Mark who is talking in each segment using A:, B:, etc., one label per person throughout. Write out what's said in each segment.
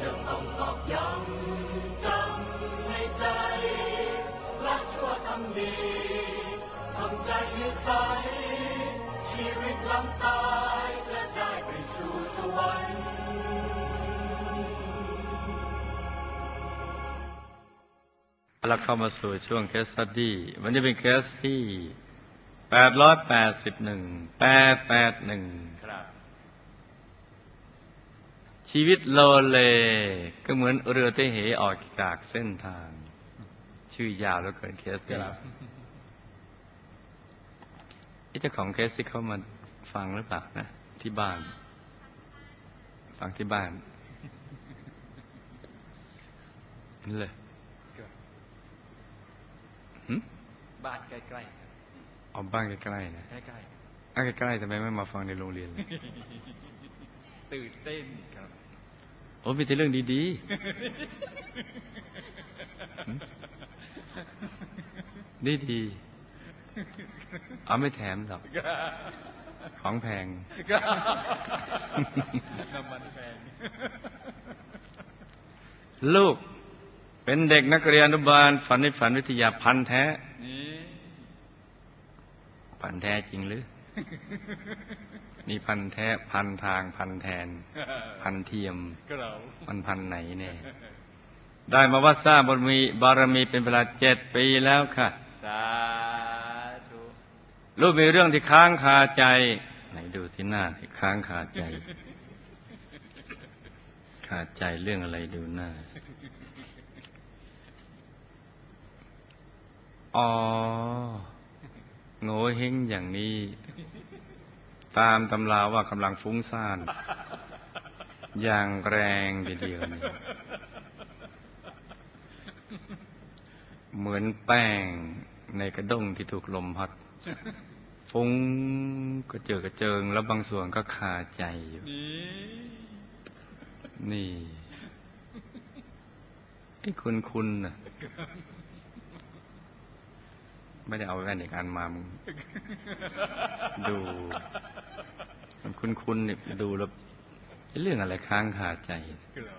A: จะต้องตอกย้ำจำในใจรักชั่วทำดีทำใจให้ใสชีวิตหลังตายจะได้ไปสู่สวรรค์
B: เราเข้ามาสู่ช่วงเคส s ั u ดี้วันนี้เป็นเคสที่ 881 881
C: ครับ
B: ชีวิตโลเล ก็เหมือนเรือที่เหออกจากเส้นทาง ชื่อยาวแล้วเกินเคสนี้
C: ครับ
B: ไอ้เจ้าของเคสที่เขามาฟังหรือเปล่านะ ที่บ้าน ฟังที่บ้านนี่เลยหึ
C: บ้านใกล้ๆครับ
B: เอาบ้านใกล้ๆนะ
C: ใกล้
B: อ้าวใกล้ๆทำไมไม่มาฟังในโรงเรียนเลย
C: ๆตื่นเต้นครับ
B: โอ้มีแต่เรื่องดีๆดีดีๆเอาไม่แถมหรอก ของแพง
C: น้ำมันแพง
B: ลูกเป็นเด็กนักเรียนอนุบาล ฝันในฝันวิทยาพันธ์แท้
C: นี่
B: พันธ์แท้จริงหรือ นี่พันธ์แท้พันทางพันแทน พันเทียม
C: ก็เรา
B: มันพันไหนเนี่ยได้มาวัดสร้างบารมีบารมีเป็นเวลาเจ็ดปีแล้วค่ะ
C: สาธุ
B: ลูกมีเรื่องที่ค้างคาใจ ไหนดูสิหน้าที่ค้างคาใจ คาใจเรื่องอะไรดูหน้า อ๋อโง่เฮงอย่างนี้ ตามตำราว่ากำลังฟุ้งซ่าน อย่างแรงทีเดียวเนี่ยเหมือนแป้งในกระด้งที่ถูกลมพัด ฟุ้งกระเจิดกระเจิง แล้วบางส่วนก็คาใจอยู่
C: นี่
B: นี่ไอ้คุณคุณน่ะ ไม่ได้เอาแว่นอีกอันมามึงดูมันคุณคุณเนี่ยดูแล้วไอ้เรื่องอะไรค้างคาใจ
C: ก็เรา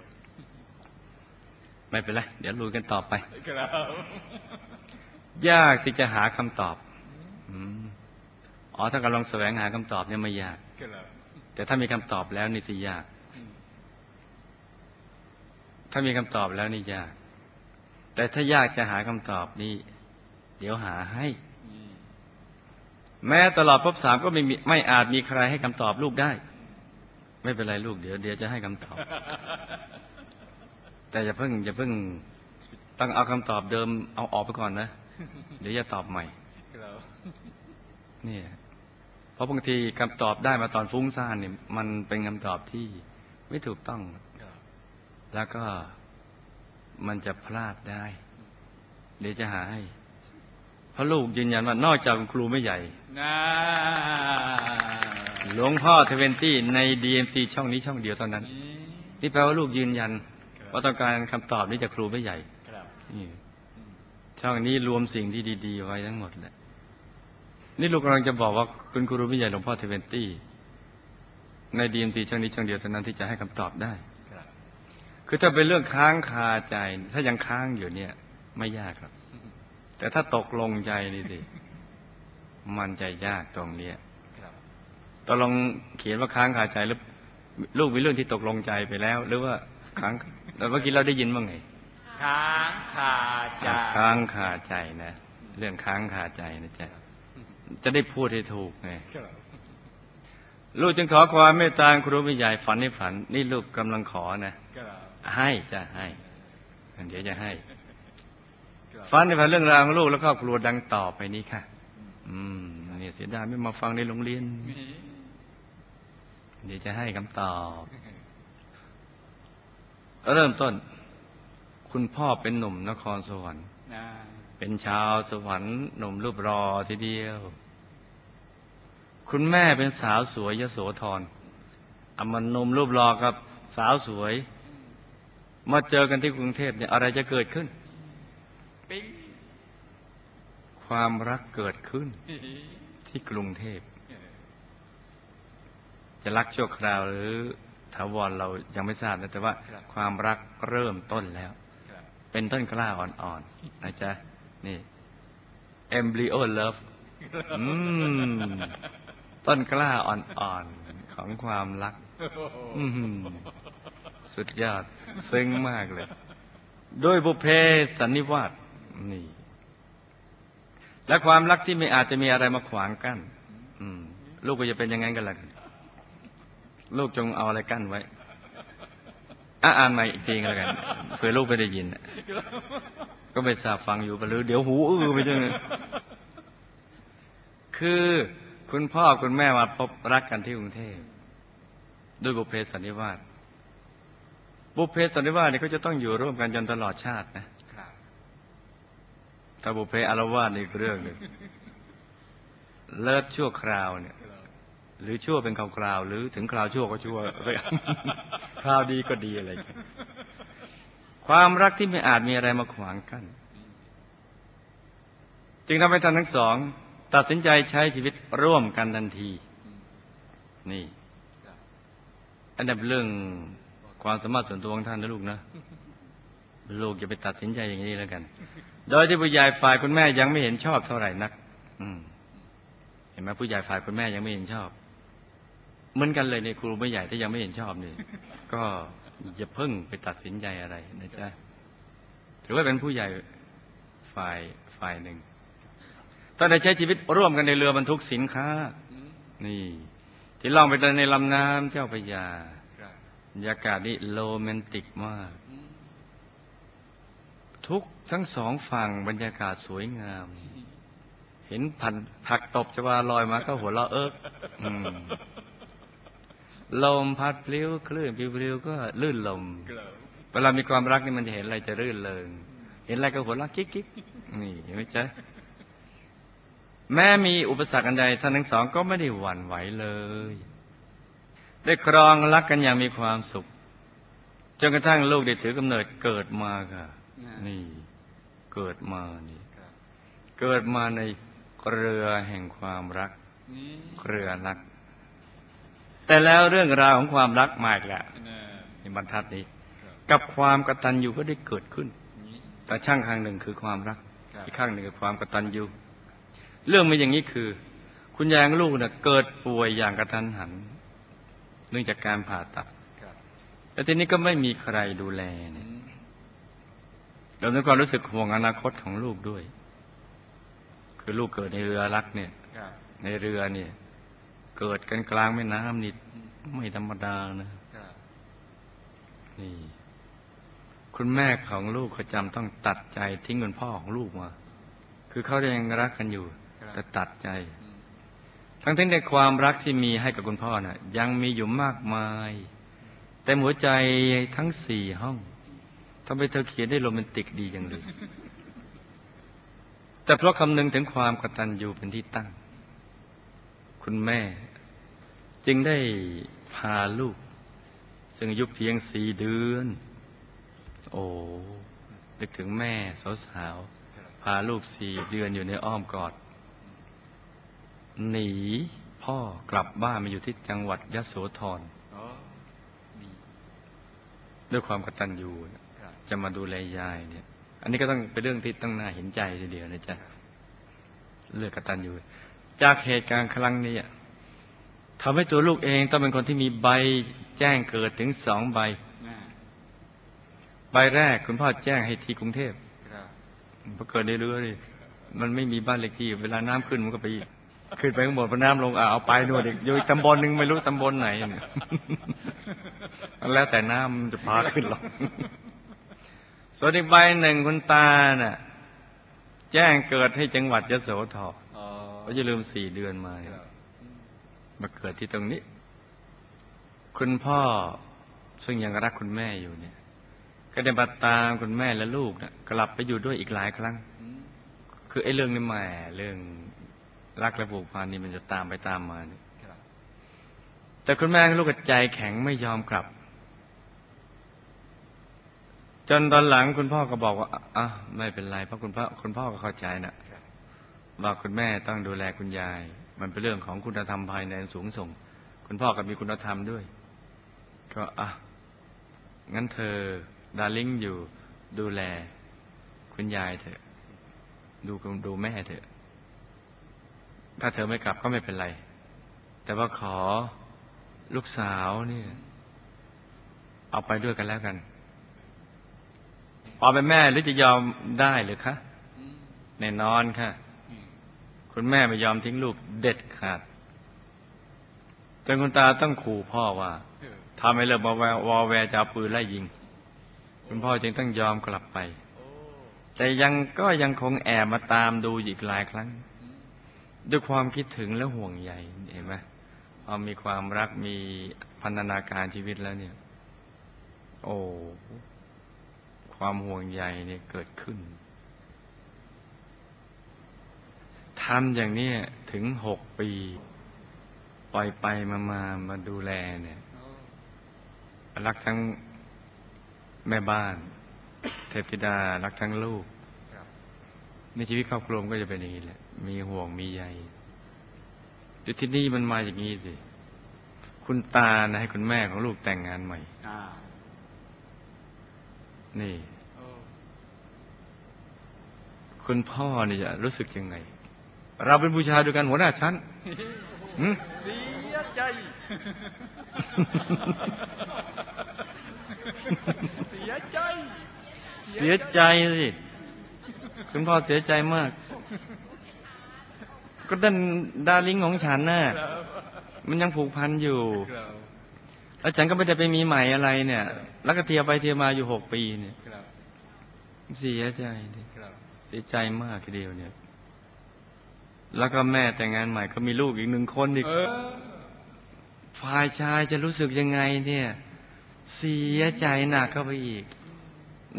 B: ไม่เป็นไร เดี๋ยวลุยกันต่อไป
C: ก็เรา
B: ยากที่จะหาคำตอบอืมอ๋อถ้ากำลังแสวงหาคำตอบเนี่ยไม่ยาก
C: ก็เรา
B: แต่ถ้ามีคำตอบแล้วนี่สิยาก ถ้ามีคำตอบแล้วนี่ยาก แต่ถ้ายากจะหาคำตอบนี่เดี๋ยวหาให้
C: นี่
B: แม้ตลอดภพสามก็ไม่มีไม่อาจมีใครให้คำตอบลูกได้ ไม่เป็นไรลูกเดี๋ยวเดี๋ยวจะให้คำตอบ แต่อย่าเพิ่งอย่าเพิ่งต้องเอาคำตอบเดิมเอาออกไปก่อนนะ เดี๋ยวจะตอบใหม่
C: ก็เรา
B: เนี่ยเพราะบางทีคำตอบได้มาตอนฟุ้งซ่านเนี่ยมันเป็นคำตอบที่ไม่ถูกต้อง
C: ก็เรา
B: แล้วก็มันจะพลาดได้ เดี๋ยวจะหาให้เพราะลูกยืนยันว่านอกจากคุณครูไม่ใหญ่
C: น่า
B: หลวงพ่อเทเวนตี้ใน DMC ช่องนี้ช่องเดียวเท่านั้น
C: นี่
B: นี่แปลว่าลูกยืนยัน ว่าต้องการคำตอบนี้จากครูไม่ใหญ่
C: ครับ
B: นี่ช่องนี้รวมสิ่งที่ดีๆไว้ทั้งหมดแหละนี่ลูกกำลังจะบอกว่าคุณครูไม่ใหญ่หลวงพ่อเทเวนตี้ใน DMC ช่องนี้ช่องเดียวเท่านั้นที่จะให้คำตอบได้
C: ครับ
B: คือถ้าเป็นเรื่องค้างคาใจ ถ้ายังค้างอยู่เนี่ย ไม่ยากครับ แต่ถ้าตกลงใจนี่สิ มันจะยากตรงเนี้ย
C: ครับ
B: ตกลงเขียนว่าค้างคาใจหรือลูกมีเรื่องที่ตกลงใจไปแล้ว หรือว่าค้างแล้วเมื่อกี้เราได้ยินว่าไง
C: ค้างคาใจ
B: ค้างคาใจนะ เรื่องค้างคาใจนะจ๊ะจะได้พูดให้ถูกไง
C: ก็เรา
B: ลูกจึงขอความเมตตาครูไม่ใหญ่ฝันให้ฝัน นี่ลูกกำลังขอนะ
C: ก็เรา
B: ให้จะให้เดี๋ยวจะให้
C: ก็เรา
B: ฟันในฝันเรื่องราวของลูกและครอบครัวดังต่อไปนี้ค่ะ อืมเนี่ยเสียดายไม่มาฟังในโรงเรียน
C: นี่
B: เดี๋ยวจะให้คำตอบ เริ่มต้น คุณพ่อเป็นหนุ่มนครสวรรค์
C: น่า
B: เป็นชาวสวรรค์หนุ่มรูปรอทีเดียว คุณแม่เป็นสาวสวยยโสธรเอามันหนุ่มรูปรอกับสาวสวย มาเจอกันที่กรุงเทพเนี่ยอะไรจะเกิดขึ้น
C: ปิ๊ง
B: ความรักเกิดขึ้น ที่กรุงเทพ จะรักชั่วคราวหรือถาวรเรายังไม่ทราบนะแต่ว่า
C: ครับ
B: ความรักเริ่มต้นแล้ว
C: ครับ
B: เป็นต้นกล้าอ่อนๆนะจ๊ะ นี่ embryo love อืมต้นกล้าอ่อนๆของความรักอื้อหือสุดยอด ซึ้งมากเลย ด้วยบุพเพสันนิวาส นี่ และความรักที่ไม่อาจจะมีอะไรมาขวางกั้นลูกก็จะเป็นยังไงกันล่ะลูกจงเอาอะไรกั้นไว้อะอ่านใหม่อีกทีก็แล้วกันเผื่อลูกไม่ได้ยินก็ไม่ทราบฟังอยู่ไปหรือเดี๋ยวหูอื้อไปจังเลยคือคุณพ่อคุณแม่มาพบรักกันที่กรุงเทพด้วยบุพเพสันนิวาสบุพเพสันนิวาสเนี่ยเขาจะต้องอยู่ร่วมกันจนตลอดชาตินะ ถ้าบุเพอารวาสอีกเรื่องหนึ่งเลิศชั่วคราวเนี่ย หรือชั่วเป็นคราวๆหรือถึงคราวชั่วก็ชั่วคราวดีก็ดีอะไรความรักที่ไม่อาจมีอะไรมาขวางกั้นจึงทำให้ท่านทั้งสอง ตัดสินใจใช้ชีวิตร่วมกันทันที นี่ อันนั้นเป็นเรื่องความสามารถส่วนตัวของท่านนะลูกนะ ลูกอย่าไปตัดสินใจอย่างนี้แล้วกัน โดยที่ผู้ใหญ่ฝ่ายคุณแม่ยังไม่เห็นชอบเท่าไหร่นัก อืม เห็นไหมผู้ใหญ่ฝ่ายคุณแม่ยังไม่เห็นชอบ เหมือนกันเลยในครูผู้ใหญ่ที่ยังไม่เห็นชอบนี่ ก็อย่าเพิ่งไปตัดสินใจอะไรนะจ๊ะถือว่าเป็นผู้ใหญ่ฝ่ายฝ่ายหนึ่งตอนได้ใช้ชีวิตร่วมกันในเรือบรรทุกสินค้า
C: อืม
B: นี่ ที่ล่องไปในลำน้ำเจ้าพระยา
C: ครับ
B: บรรยากาศนี่โรแมนติกมาก
C: อืม
B: ทุกทั้งสองฝั่งบรรยากาศสวยงาม เห็นผันผักตบชวาลอยมาก็หัวเราะเอิกลมพัดพลิ้วคลื่นปลิวก็ลื่นลม เวลามีความรักนี่มันจะเห็นอะไรจะรื่นเริง เห็นอะไรก็หัวเราะกิ๊กกิ๊กนี่เห็นไหมจ๊ะแม้มีอุปสรรคอันใดท่านทั้งสองก็ไม่ได้หวั่นไหวเลย ได้ครองรักกันอย่างมีความสุขจนกระทั่งลูกได้ถือกำเนิดเกิดมาค่ะ นี่ เกิดมานี่
C: ครับ
B: เกิดมาในเรือแห่งความรัก
C: นี่
B: เรือรัก แต่แล้วเรื่องราวของความรักมาอีกแล้ว
C: น่ะ
B: ในบรรทัดนี้
C: ครับ
B: กับความกตัญญูก็ได้เกิดขึ้น
C: นี่
B: แต่ช่างข้างหนึ่งคือความรัก
C: ครับ
B: อีกข้างหนึ่งคือความกตัญญูเรื่องมันอย่างนี้คือ คุณยายของลูกเน่ะเกิดป่วยอย่างกระทันหัน เนื่องจากการผ่าตัด
C: ครับ
B: แล้วทีนี้ก็ไม่มีใครดูแล
C: อื
B: เนี่ย
C: ม
B: เรามีความรู้สึกห่วงอนาคตของลูกด้วย คือลูกเกิดในเรือรักเนี่ย
C: ครับ
B: ในเรือเนี่ย เกิดกันกลางแม่น้ำนี่
C: อืม
B: ไม่ธรรมดานะ
C: ครับ
B: นี่ คุณแม่ของลูกเขาจำต้องตัดใจทิ้งคุณพ่อของลูกมา คือเขายังรักกันอยู่ แต่ตัดใจ
C: อืม
B: ทั้งที่ในความรักที่มีให้กับคุณพ่อน่ะ ยังมีอยู่มากมาย แต่หัวใจทั้งสี่ห้อง ทำไมเธอเขียนได้โรแมนติกดีจังเลย แต่เพราะคำนึงถึงความกตัญญูเป็นที่ตั้ง คุณแม่ จึงได้พาลูก ซึ่งอายุเพียงสี่เดือน โอ้นึกถึงแม่สาวๆพาลูกสี่เดือนอยู่ในอ้อมกอด หนีพ่อกลับบ้านมาอยู่ที่จังหวัดยโสธรด้วยความกตัญญูนี่ย
C: ครับ
B: จะมาดูแลยายเนี่ย อันนี้ก็ต้องเป็นเรื่องที่ต้องน่าเห็นใจทีเดียวนะจ๊ะเลือกกตัญญูจากเหตุการณ์ครั้งนี้อะทำให้ตัวลูกเองต้องเป็นคนที่มีใบแจ้งเกิดถึงสองใบ
C: น่ะ
B: ใบแรกคุณพ่อแจ้งให้ที่กรุงเทพ
C: ครับ
B: พอเกิดในเรือนี่มันไม่มีบ้านเลขที่ เวลาน้ำขึ้นมันก็ไปขึ้นไปข้างบนพอน้ำลงอะเอาไปนู่นอีกอยู่อีกตำบลหนึ่งไม่รู้ตำบลไหนเนี่ยแล้วแต่น้ำมันจะพาขึ้นหรอก ส่วนอีกใบหนึ่งคุณตาน่ะแจ้งเกิดให้จังหวัดยโสธร
C: อ๋อ
B: ก็อย่าลืมสี่เดือนมา
C: ครับอืม
B: มาเกิดที่ตรงนี้ คุณพ่อซึ่งยังรักคุณแม่อยู่เนี่ย ก็ได้มาตามคุณแม่และลูกน่ะกลับไปอยู่ด้วยอีกหลายครั้ง
C: อืม
B: คือไอ้เรื่องนี้แหม่เรื่องรักและผูกพันนี่มันจะตามไปตามมาเนี่ย
C: ครับ
B: แต่คุณแม่กับลูกก็ใจแข็งไม่ยอมกลับ จนตอนหลังคุณพ่อก็บอกว่าอะไม่เป็นไรเพราะคุณพ่อคุณพ่อก็เข้าใจนะว่าคุณแม่ต้องดูแลคุณยาย มันเป็นเรื่องของคุณธรรมภายในอันสูงส่ง คุณพ่อก็มีคุณธรรมด้วย ก็อะงั้นเธอดาริ่งอยู่ดูแล คุณยายเถอะ ดูดูแม่เถอะ ถ้าเธอไม่กลับก็ไม่เป็นไร แต่ว่าขอลูกสาวเนี่ย เอาไปด้วยกันแล้วกัน พอเป็นแม่หรือจะยอมได้หรือคะแน่นอนค่ะ คุณแม่ไม่ยอมทิ้งลูกเด็ดขาดจนคุณตาต้องขู่พ่อว่า
C: เออ
B: ถ้าไม่เลิกมาแววอแวร์จะเอาปืนไล่ยิง คุณพ่อจึงต้องยอมกลับไป แต่ยังก็ยังคงแอบมาตามดูอีกหลายครั้ง ด้วยความคิดถึงและห่วงใยเห็นไหมพอมีความรักมีพันธนาการชีวิตแล้วเนี่ย โอ้ ความห่วงใยเนี่ยเกิดขึ้นทำอย่างเนี้ยถึงหกปี ปล่อยไปมามามาดูแลเนี่ย
C: โอ้
B: รักทั้งแม่บ้าน เทพธิดา รักทั้งลูก
C: ครับ
B: ในชีวิตครอบครัวมันก็จะเป็นอย่างนี้แหละ มีห่วงมีใยจุดที่นี่มันมาอย่างนี้สิ คุณตานะให้คุณแม่ของลูกแต่งงานใหม่
C: อ้าว
B: นี่
C: โอ้
B: คุณพ่อนี่จะรู้สึกยังไง เราเป็นผู้ชายด้วยกันหัวหน้าชั้นหืม
C: เสียใจเสียใจ
B: เสียใจสิคุณพ่อเสียใจมาก ก็ดันดาริงของฉันน่ะ
C: ครับ
B: มันยังผูกพันอยู่
C: ครับ
B: แล้วฉันก็ไม่ได้ไปมีใหม่อะไรเนี่ย แล้วก็เทียไปเทียมาอยู่หกปีเนี่ย
C: ครับ
B: เสียใจดิ
C: ครับ
B: เสียใจมากทีเดียวเนี่ย แล้วก็แม่แต่งงานใหม่ก็มีลูกอีกหนึ่งคนอีก
C: เออ
B: ฝ่ายชายจะรู้สึกยังไงเนี่ย เสียใจหนักเข้าไปอีก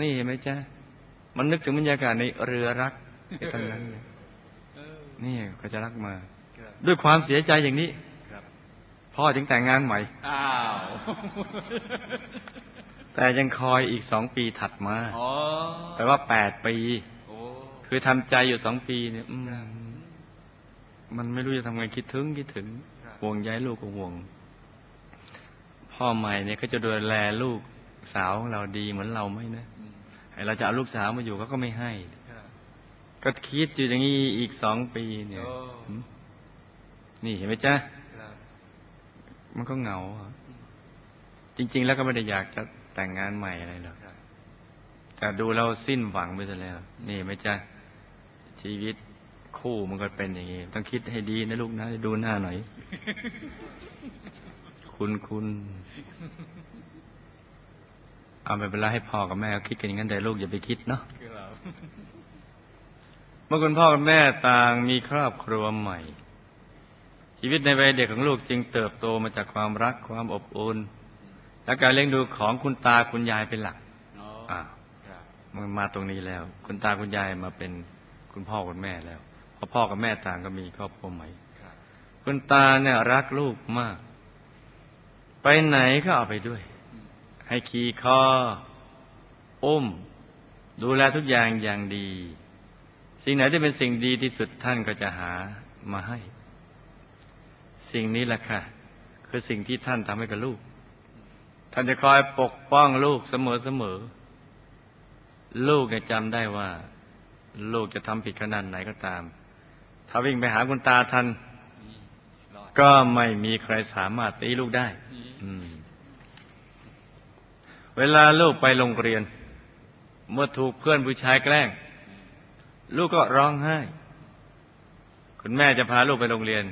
B: นี่เห็นไหมจ๊ะ มันนึกถึงบรรยากาศในเรือรักในตอนนั้นเนี่ย
C: เออ
B: นี่ก็จะรักมา
C: ครับ
B: ด้วยความเสียใจอย่างนี้
C: ครับ
B: พ่อจึงแต่งงานใหม่
C: อ้าว
B: แต่ยังคอยอีกสองปีถัดมา
C: อ๋อ
B: แปลว่าแปดปี
C: โอ้
B: คือทำใจอยู่สองปีเนี่ยอืมมันไม่รู้จะทำไงคิดถึงคิดถึง
C: ครับ
B: ห่วงใยลูกก็ห่วง พ่อใหม่เนี่ยก็จะดูแลลูกสาวของเราดีเหมือนเราไหมนะ
C: อืม
B: ไอเราจะเอาลูกสาวมาอยู่เขาก็ไม่ให้
C: ครับ
B: ก็คิดอยู่อย่างนี้อีกสองปีเนี่ย
C: โอ้
B: หืมนี่เห็นไหมจ๊ะ
C: ครับ
B: มันก็เหงาอะ
C: อืม
B: จริง ๆ แล้วก็ไม่ได้อยากจะแต่งงานใหม่อะไรหรอก
C: ครับ
B: แต่ดูเราสิ้นหวังไปซะแล้ว นี่ไหมจ๊ะ ชีวิตคู่มันก็เป็นอย่างนี้ ต้องคิดให้ดีนะลูกนะดูหน้าหน่อย คุณคุณเอาไปเป็นไรให้พ่อกับแม่เขาคิดกันอย่างนั้นแต่ลูกอย่าไปคิดเนาะ
C: ครับ
B: เมื่อคุณพ่อกับแม่ต่างมีครอบครัวใหม่ ชีวิตในวัยเด็กของลูกจึงเติบโตมาจากความรักความอบอุ่นและการเลี้ยงดูของคุณตาคุณยายเป็นหลัก
C: อ๋อ
B: อ่า
C: ครับ
B: มันมาตรงนี้แล้ว คุณตาคุณยายมาเป็น คุณพ่อคุณแม่แล้วเพราะพ่อกับแม่ต่างก็มีครอบครัวใหม่
C: ครับ
B: คุณตาเนี่ยรักลูกมาก ไปไหนก็เอาไปด้วย
C: อืม
B: ให้ขี่คออุ้ม ดูแลทุกอย่างอย่างดี สิ่งไหนที่เป็นสิ่งดีที่สุดท่านก็จะหามาให้ สิ่งนี้แหละค่ะ คือสิ่งที่ท่านทำให้กับลูก ท่านจะคอยปกป้องลูกเสมอเสมอ ลูกเนี่ยจำได้ว่า ลูกจะทำผิดขนาดไหนก็ตาม ถ้าวิ่งไปหาคุณตาทัน
C: นี่รอด
B: ก็ไม่มีใครสามารถตีลูกได้อืมเวลาลูกไปโรงเรียน เมื่อถูกเพื่อนผู้ชายแกล้ง ลูกก็ร้องไห้ คุณแม่จะพาลูกไปโรงเรียน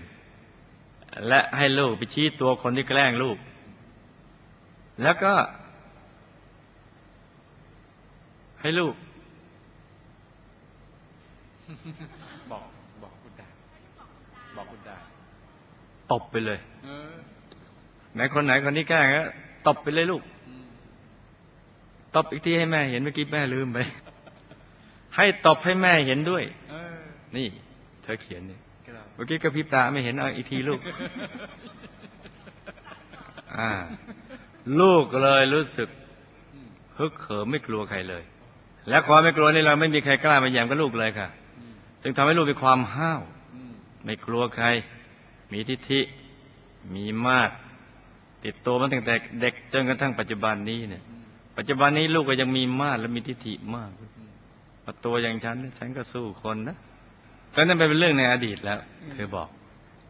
B: และให้ลูกไปชี้ตัวคนที่แกล้งลูก แล้วก็ ให้ลูก
C: บอกบอกคุณตาบอกคุณตา
B: ตบไปเลย
C: เออ
B: ไหนคนไหนคนที่แกล้งก็ตบไปเลยลูก
C: อืม
B: ตบอีกทีให้แม่เห็นเมื่อกี้แม่ลืมไป ให้ตบให้แม่เห็นด้วย
C: เออ
B: นี่ เธอเขียนเนี่ย
C: ครับ
B: เมื่อกี้กระพริบตาไม่เห็นเอาอีกทีลูก อ่า ลูกเลยรู้สึก
C: อืม
B: ฮึกเหิมไม่กลัวใครเลย และความไม่กลัวนี่เราไม่มีใครกล้ามาแย่งกับลูกเลยค่ะ
C: อืม
B: จึงทำให้ลูกมีความห้าว
C: อืม
B: ไม่กลัวใคร มีทิฐิ มีมาก ติดตัวมาตั้งแต่เด็กจนกระทั่งปัจจุบันนี้เนี่ย ปัจจุบันนี้ลูกก็ยังมีมาดและมีทิฏฐิมากพอตัวอย่างฉันเนี่ยฉันก็สู้คนนะแต่นั่นเป็นเรื่องในอดีตแล้ว เธอบอก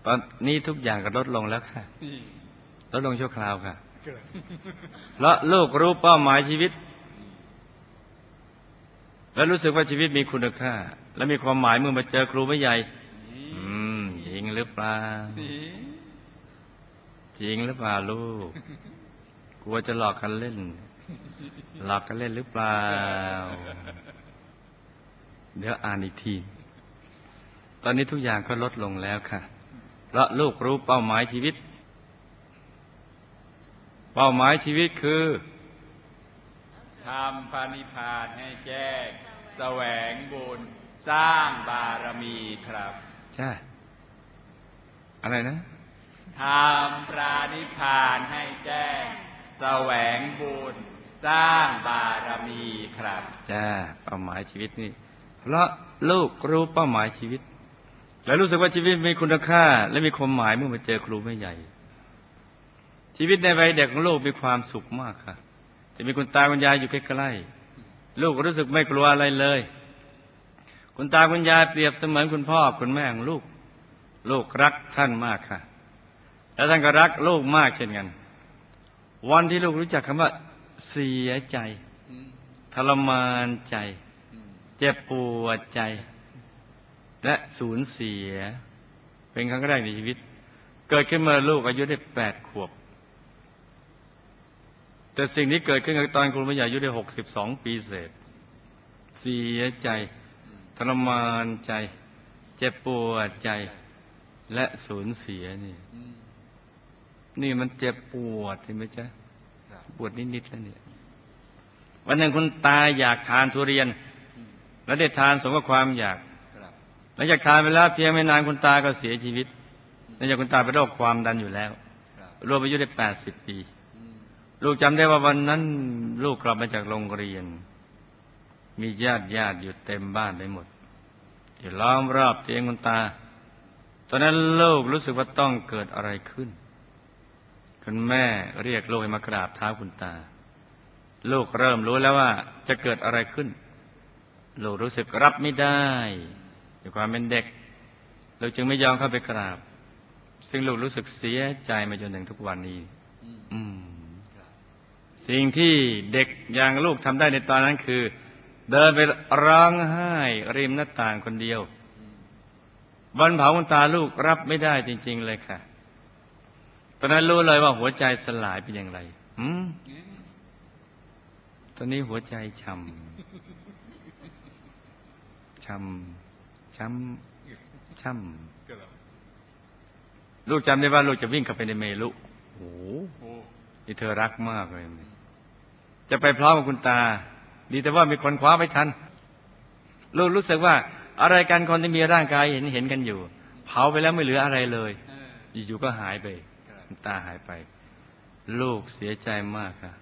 B: ตอนนี้ทุกอย่างก็ลดลงแล้วค่ะลดลงชั่วคราวค่ะเพราะลูกรู้เป้าหมายชีวิต และรู้สึกว่าชีวิตมีคุณค่า และมีความหมายเมื่อมาเจอครูไม่ใหญ่อืมจริงหรือเปล่าจริงหรือเปล่าลูก กลัวจะหลอกกันเล่น หลอกกันเล่นหรือเปล่า เดี๋ยวอ่านอีกที ตอนนี้ทุกอย่างก็ลดลงแล้วค่ะ เพราะลูกรู้เป้าหมายชีวิต เป้าหมายชีวิตคือ
C: ทำพระนิพพานให้แจ้ง แสวงบุญ สร้างบารมีครับ
B: ใช่ อะไรนะ
C: ทำพระนิพพานให้แจ้ง แสวงบุญ สร้างบารมีครับ
B: จ้าเป้าหมายชีวิตนี่ เพราะลูกรู้เป้าหมายชีวิต และรู้สึกว่าชีวิตมีคุณค่า และมีความหมายเมื่อมาเจอครูไม่ใหญ่ ชีวิตในวัยเด็กของลูกมีความสุขมากค่ะ จะมีคุณตาคุณยายอยู่ใกล้ๆลูกรู้สึกไม่กลัวอะไรเลย คุณตาคุณยายเปรียบเสมือนคุณพ่อคุณแม่ของลูก ลูกรักท่านมากค่ะ และท่านก็รักลูกมากเช่นกัน วันที่ลูกรู้จักคำว่า เสียใจ ทรมานใจ เจ็บปวดใจ และสูญเสีย เป็นครั้งแรกในชีวิต เกิดขึ้นเมื่อลูกอายุได้แปดขวบ แต่สิ่งนี้เกิดขึ้นกับตอนคุณพระยายุได้หกสิบสองปีเศษ เสียใจ ทรมานใจ เจ็บปวดใจ และสูญเสียนี่ นี่มันเจ็บปวดใช่ไหมจ๊ะ ปวดนิดๆแล้วเนี่ย วันหนึ่งคุณตาอยากทานทุเรียน แล้วได้ทานสมกับความอยาก หลังจากทานไปแล้วเพียงไม่นานคุณตาก็เสียชีวิตเนื่องจากคุณตาเป็นโรคความดันอยู่แล้ว
C: ครับ
B: รวมอายุได้แปดสิบปี ลูกจำได้ว่าวันนั้น ลูกกลับมาจากโรงเรียน มีญาติญาติอยู่เต็มบ้านไปหมดอยู่ล้อมรอบเตียงคุณตา ตอนนั้นลูกรู้สึกว่าต้องเกิดอะไรขึ้น คุณแม่เรียกลูกให้มากราบเท้าคุณตา ลูกเริ่มรู้แล้วว่าจะเกิดอะไรขึ้น ลูกรู้สึกรับไม่ได้ด้วยความเป็นเด็กลูกจึงไม่ยอมเข้าไปกราบ ซึ่งลูกรู้สึกเสียใจมาจนถึงทุกวันนี้ อืม สิ่งที่เด็กอย่างลูกทำได้ในตอนนั้นคือ เดินไปร้องไห้ริมหน้าต่างคนเดียววันเผาคุณตาลูกรับไม่ได้จริง ๆ เลยค่ะ ตอนนั้นรู้เลยว่าหัวใจสลายเป็นอย่างไรอืมตอนนี้หัวใจช้ำช้ำช้ำช้ำลูกจำได้ว่าลูกจะวิ่งเข้าไปในเมรุโอ้โหนี่เธอรักมากเลย จะไปพร้อมกับคุณตา ดีแต่ว่ามีคนคว้าไม่ทันลูกรู้สึกว่าอะไรกันคนที่มีร่างกายเห็นเห็นกันอยู่ เผาไปแล้วไม่เหลืออะไรเลยอยู่ๆก็หายไป
C: คุ
B: ณตาหายไป ลูกเสียใจมากค่ะ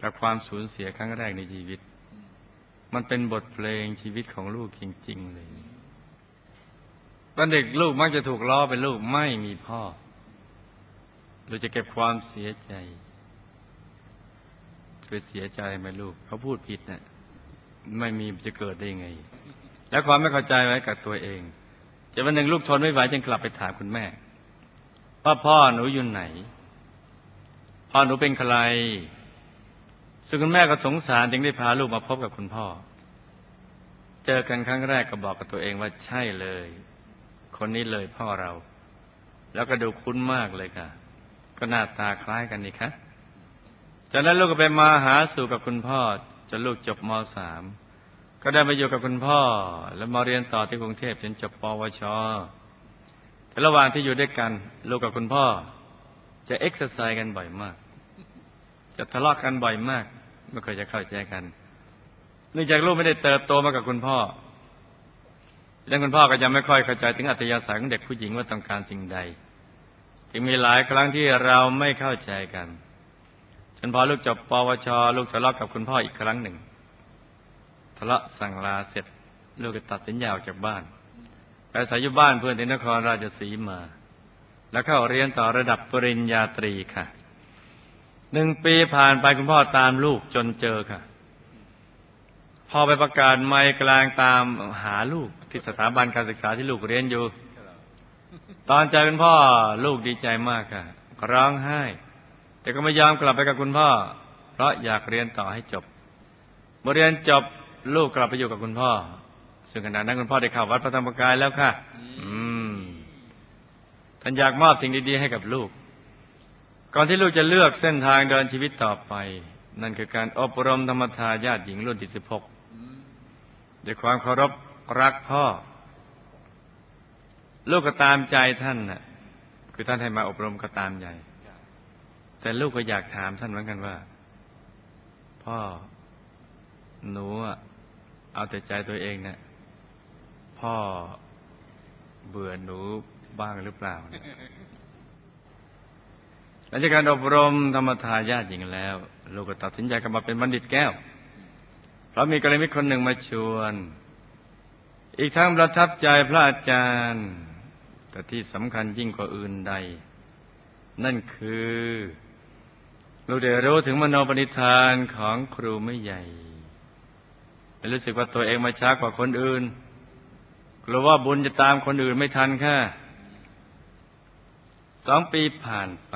B: กับความสูญเสียครั้งแรกในชีวิต มันเป็นบทเพลงชีวิตของลูกจริง ๆ เลยตอนเด็กลูกมักจะถูกล้อเป็นลูกไม่มีพ่อ เราจะเก็บความเสียใจ เกิดเสียใจไหมลูกเขาพูดผิดนะ่ะไม่มีจะเกิดได้ยังไง และความไม่เข้าใจไว้กับตัวเองจะวันหนึ่งลูกทนไม่ไหวจึงกลับไปถามคุณแม่ว่าพ่อหนูอยู่ไหน พ่อหนูเป็นใครซึ่งคุณแม่ก็สงสารจึงได้พาลูกมาพบกับคุณพ่อ เจอกันครั้งแรกก็บอกกับตัวเองว่าใช่เลย คนนี้เลยพ่อเรา แล้วก็ดูคุ้นมากเลยค่ะ ก็หน้าตาคล้ายกันนี่คะ จากนั้นลูกก็ไปมาหาสู่กับคุณพ่อจนลูกจบมสามก็ได้มาอยู่กับคุณพ่อ แล้วมาเรียนต่อที่กรุงเทพจนจบปวชแต่ระหว่างที่อยู่ด้วยกัน ลูกกับคุณพ่อ จะเอ็กซ์ไซส์กันบ่อยมาก จะทะเลาะกันบ่อยมากไม่เคยจะเข้าใจกันเนื่องจากลูกไม่ได้เติบโตมากับคุณพ่อ และคุณพ่อก็ยังไม่ค่อยเข้าใจถึงอัธยาศัยของเด็กผู้หญิงว่าต้องการสิ่งใด จึงมีหลายครั้งที่เราไม่เข้าใจกัน จนพอลูกจบปวช ลูกทะเลาะกับคุณพ่ออีกครั้งหนึ่งทะเลาะสั่งลาเสร็จ ลูกก็ตัดสินใจออกจากบ้านไปอาศัยอยู่บ้านเพื่อนที่นครราชสีมา แล้วเข้าเรียนต่อระดับปริญญาตรีค่ะหนึ่งปีผ่านไปคุณพ่อตามลูกจนเจอค่ะ พอไปประกาศไม่กลางตามหาลูกที่สถาบันการศึกษาที่ลูกเรียนอยู่ ตอนเจอคุณพ่อลูกดีใจมากค่ะ ร้องไห้ แต่ก็ไม่ยอมกลับไปกับคุณพ่อ เพราะอยากเรียนต่อให้จบเมื่อเรียนจบลูกกลับไปอยู่กับคุณพ่อ ซึ่งขณะนั้นคุณพ่อได้เข้าวัดพระธรรมกายแล้วค่ะ อืมท่านอยากมอบสิ่งดีๆให้กับลูก ก่อนที่ลูกจะเลือกเส้นทางเดินชีวิตต่อไป นั่นคือการอบรมธรรมทายาทหญิงรุ่นที่สิบหกด้วยความเคารพรักพ่อ ลูกก็ตามใจท่านน่ะ คือท่านให้มาอบรมก็ตามใจ แต่ลูกก็อยากถามท่านเหมือนกันว่า พ่อหนูเอาแต่ใจตัวเองเนี่ยพ่อเบื่อหนูบ้างหรือเปล่าหลังจากการอบรมธรรมทายาทหญิงแล้ว ลูกก็ตัดสินใจกลับมาเป็นบัณฑิตแก้ว เพราะมีกรณีคนหนึ่งมาชวน อีกทั้งประทับใจพระอาจารย์ แต่ที่สำคัญยิ่งกว่าอื่นใด นั่นคือ ลูกได้รู้ถึงมโนปณิธานของครูไม่ใหญ่และรู้สึกว่าตัวเองมาช้ากว่าคนอื่นกลัวว่าบุญจะตามคนอื่นไม่ทันค่ะสองปีผ่านไป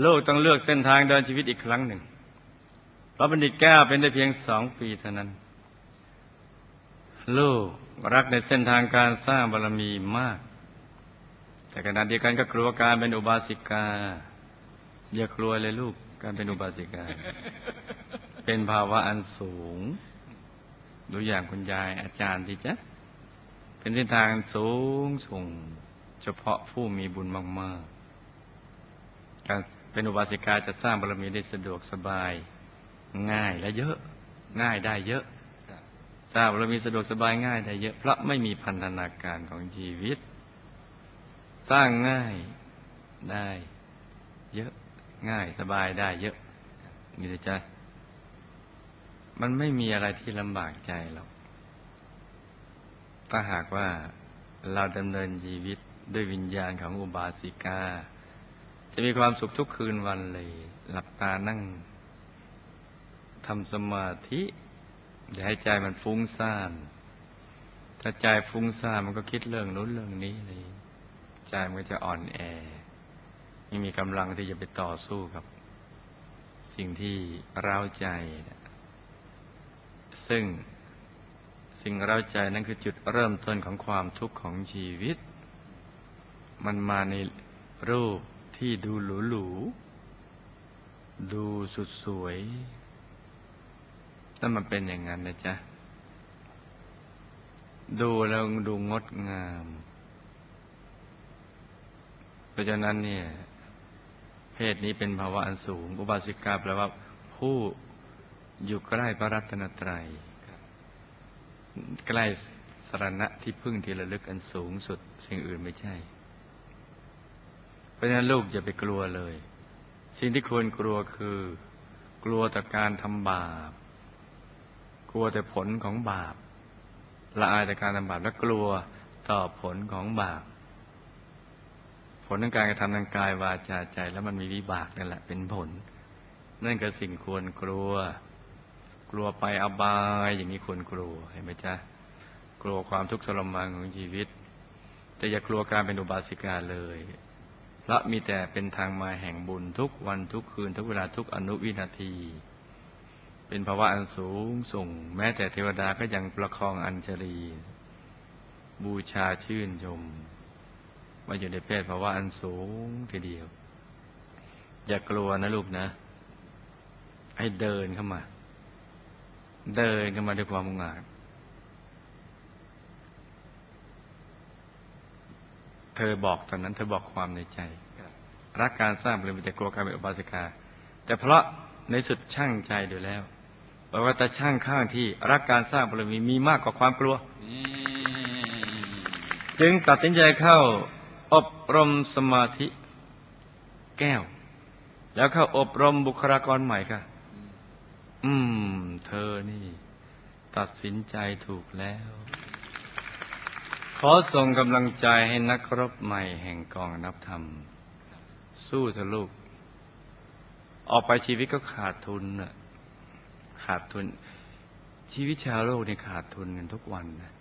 B: โลกต้องเลือกเส้นทางเดินชีวิตอีกครั้งหนึ่งเพราะบัณฑิตแก้วเป็นได้เพียงสองปีเท่านั้น ลูกรักในเส้นทางการสร้างบารมีมาก แต่ขณะเดียวกันก็กลัวการเป็นอุบาสิกา อย่ากลัวเลยลูกการเป็นอุบาสิกา เป็นภาวะอันสูง ดูอย่างคุณยายอาจารย์ที่จ๊ะเป็นเส้นทางสูงส่ง เฉพาะผู้มีบุญมากๆการเป็นอุบาสิกาจะสร้างบารมีได้สะดวกสบาย ง่ายและเยอะง่ายได้เยอะทราบเรามีสะดวกสบายง่ายได้เยอะเพราะไม่มีพันธนาการของชีวิต สร้างง่ายได้เยอะ ง่ายสบายได้เยอะนี่เลยจ้ะมันไม่มีอะไรที่ลำบากใจหรอก ถ้าหากว่าเราดำเนินชีวิตด้วยวิญญาณของอุบาสิกา จะมีความสุขทุกคืนวันเลย หลับตานั่งทำสมาธิ อย่าให้ใจมันฟุ้งซ่าน ถ้าใจฟุ้งซ่านมันก็คิดเรื่องนู้นเรื่องนี้เลย ใจมันก็จะอ่อนแอ ไม่มีกำลังที่จะไปต่อสู้กับ สิ่งที่เร้าใจ ซึ่งสิ่งเร้าใจนั่นคือจุดเริ่มต้นของความทุกข์ของชีวิต มันมาในรูปที่ดูหรูหรูดูสุดสวยถ้ามันเป็นอย่างนั้นนะจ๊ะ ดูแล้วดูงดงาม เพราะฉะนั้นเนี่ย ศนี้เป็นภาวะอันสูง อุบาสิกาแปลว่า ผู้อยู่ใกล้พระรัตนตรัยใกล้สรณะที่พึ่งที่ระลึกอันสูงสุด สิ่งอื่นไม่ใช่ เพราะฉะนั้นลูกอย่าไปกลัวเลย สิ่งที่ควรกลัวคือ กลัวต่อการทำบาป กลัวแต่ผลของบาป ละอายแต่การทำบาปและกลัวต่อผลของบาป ลของการกระทำทางกายวาจาใจ แล้วมันมีวิบากนั่นแหละเป็นผล นั่นคือสิ่งควรกลัว กลัวไปอบายอย่างนี้ควรกลัวเห็นไหมจ๊ะกลัวความทุกข์ทรมานของชีวิต แต่อย่ากลัวการเป็นอุบาสิกาเลยพระมีแต่เป็นทางมาแห่งบุญทุกวันทุกคืน ทุกเวลาทุกอนุวินาที เป็นภาวะอันสูงส่ง แม้แต่เทวดาก็ยังประคองอัญชลี บูชาชื่นชม ว่าอยู่ในเพศภาวะอันสูงทีเดียว อย่ากลัวนะลูกนะ ให้เดินเข้ามา เดินเข้ามาด้วยความงาดเธอบอกตอนนั้น เธอบอกความในใจ รักการสร้างบารมีแต่กลัวการเป็นอุบาสิกา แต่เพราะในสุดช่างใจดูแล้วบอกว่าแต่ช่างข้างที่รักการสร้างบารมีมีมากกว่าความกลัว จึงตัดสินใจเข้า อบรมสมาธิ แก้ว แล้วเข้าอบรมบุคลากรใหม่ค่ะ อืม เธอนี่ ตัดสินใจถูกแล้ว ขอส่งกำลังใจให้นักรบใหม่แห่งกองนับธรรม สู้เถอะลูก ออกไปชีวิตก็ขาดทุนน่ะขาดทุน ชีวิตชาวโลกเนี่ยขาดทุนกันทุกวันนะ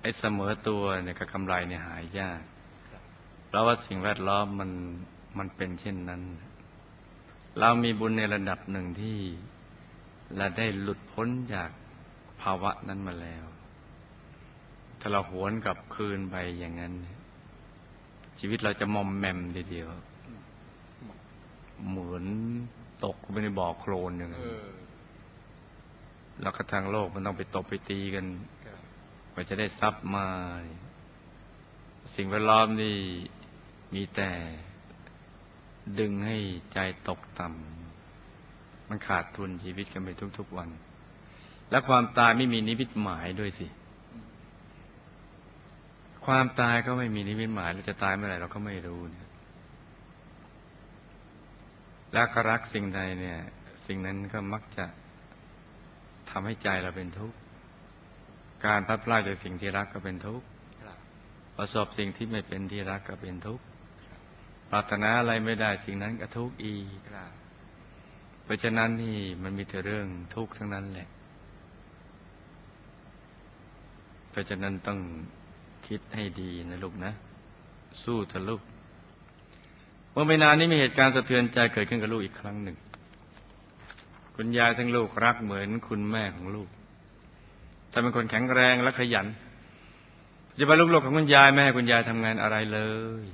B: ไอ้เสมอตัวเนี่ยกับกำไรเนี่ยหายยาก ราะว่าสิ่งแวดล้อมมันมันเป็นเช่นนั้น เรามีบุญในระดับหนึ่งที่เราได้หลุดพ้นจากภาวะนั้นมาแล้ว ถ้าเราหวนกลับคืนไปอย่างนั้น ชีวิตเราจะมอมแมมทีเดียว เหมือนตกไปในบ่อโคลนอย่างนั้นแล้วก็ทางโลกมันต้องไปตบไปตีกันกว่าจะได้ทรัพย์มา สิ่งแวดล้อมนี่ มีแต่ดึงให้ใจตกต่ำมันขาดทุนชีวิตกันไปทุก ๆวัน และความตายไม่มีนิมิตหมายด้วยสิ ความตายก็ไม่มีนิมิตหมายเราจะตายเมื่อไหร่เราก็ไม่รู้เนี่ยและก็รักสิ่งใดเนี่ย สิ่งนั้นก็มักจะทำให้ใจเราเป็นทุกข์การพลัดพรากจากสิ่งที่รักก็เป็นทุกข์ประสบสิ่งที่ไม่เป็นที่รักก็เป็นทุกข์ปรารถนาอะไรไม่ได้สิ่งนั้นก็ทุกข์อีกเพราะฉะนั้นนี่มันมีแต่เรื่องทุกข์ทั้งนั้นแหละ เพราะฉะนั้นต้องคิดให้ดีนะลูกนะ สู้เถอะลูกเมื่อไม่นานนี้มีเหตุการณ์สะเทือนใจเกิดขึ้นกับลูกอีกครั้งหนึ่ง คุณยายทั้งลูกรักเหมือนคุณแม่ของลูกแต่เป็นคนแข็งแรงและขยันปัจจุบันลูกๆของคุณยายแม่ให้คุณยายทำงานอะไรเลย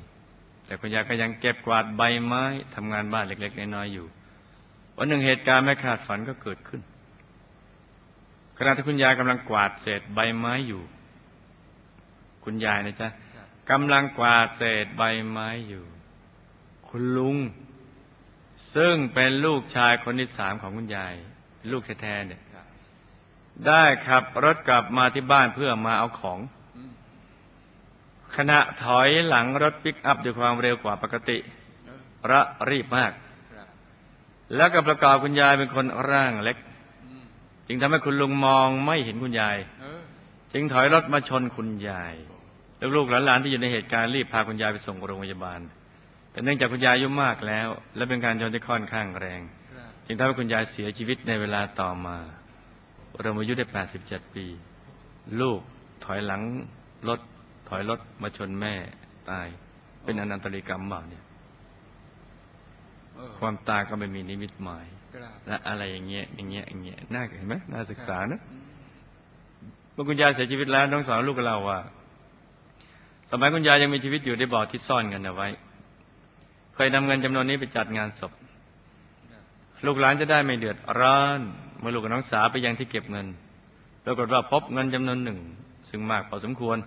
B: แต่คุณยายก็ยังเก็บกวาดใบไม้ทำงานบ้านเล็ก ๆ น้อยๆอยู่ วันหนึ่งเหตุการณ์ไม่คาดฝันก็เกิดขึ้นขณะที่คุณยายกำลังกวาดเศษใบไม้อยู่ คุณยายนะจ๊ะกำลังกวาดเศษใบไม้อยู่ คุณลุง ซึ่งเป็นลูกชายคนที่สามของคุณยาย ลูกแท้ๆเนี่ยได้ขับรถกลับมาที่บ้านเพื่อมาเอาของ ขณะถอยหลังรถปิกอัพด้วยความเร็วกว่าปกติระรีบมาก แล้วก็ประกอบคุณยายเป็นคนร่างเล็ก จึงทำให้คุณลุงมองไม่เห็นคุณยาย จึงถอยรถมาชนคุณยาย ลูกๆหลานๆที่อยู่ในเหตุการณ์รีบพาคุณยายไปส่งโรงพยาบาล แต่เนื่องจากคุณยายอายุมากแล้ว และเป็นการชนที่ค่อนข้างแรง จึงทำให้คุณยายเสียชีวิตในเวลาต่อมาเราอายุได้ 87 ปี ลูกถอยหลังรถ ถอยรถมาชนแม่ตาย เป็นอนันตริกรรมเปล่าเนี่ย ความตายก็ไม่มีนิมิตหมาย และอะไรอย่างเงี้ยอย่างเงี้ยอย่างเงี้ยน่าเห็นไหมน่าศึกษานะเมื่อคุณยายเสียชีวิตแล้วน้องสอนลูกกับเราว่า สมัยคุณยายยังมีชีวิตอยู่ได้บอกที่ซ่อนเงินเอาไว้ เคยนำเงินจำนวนนี้ไปจัดงานศพ ลูกหลานจะได้ไม่เดือดร้อนเมื่อลูกกับน้องสาวไปยังที่เก็บเงินปรากฏว่าพบเงินจำนวนหนึ่ง ซึ่งมากพอสมควร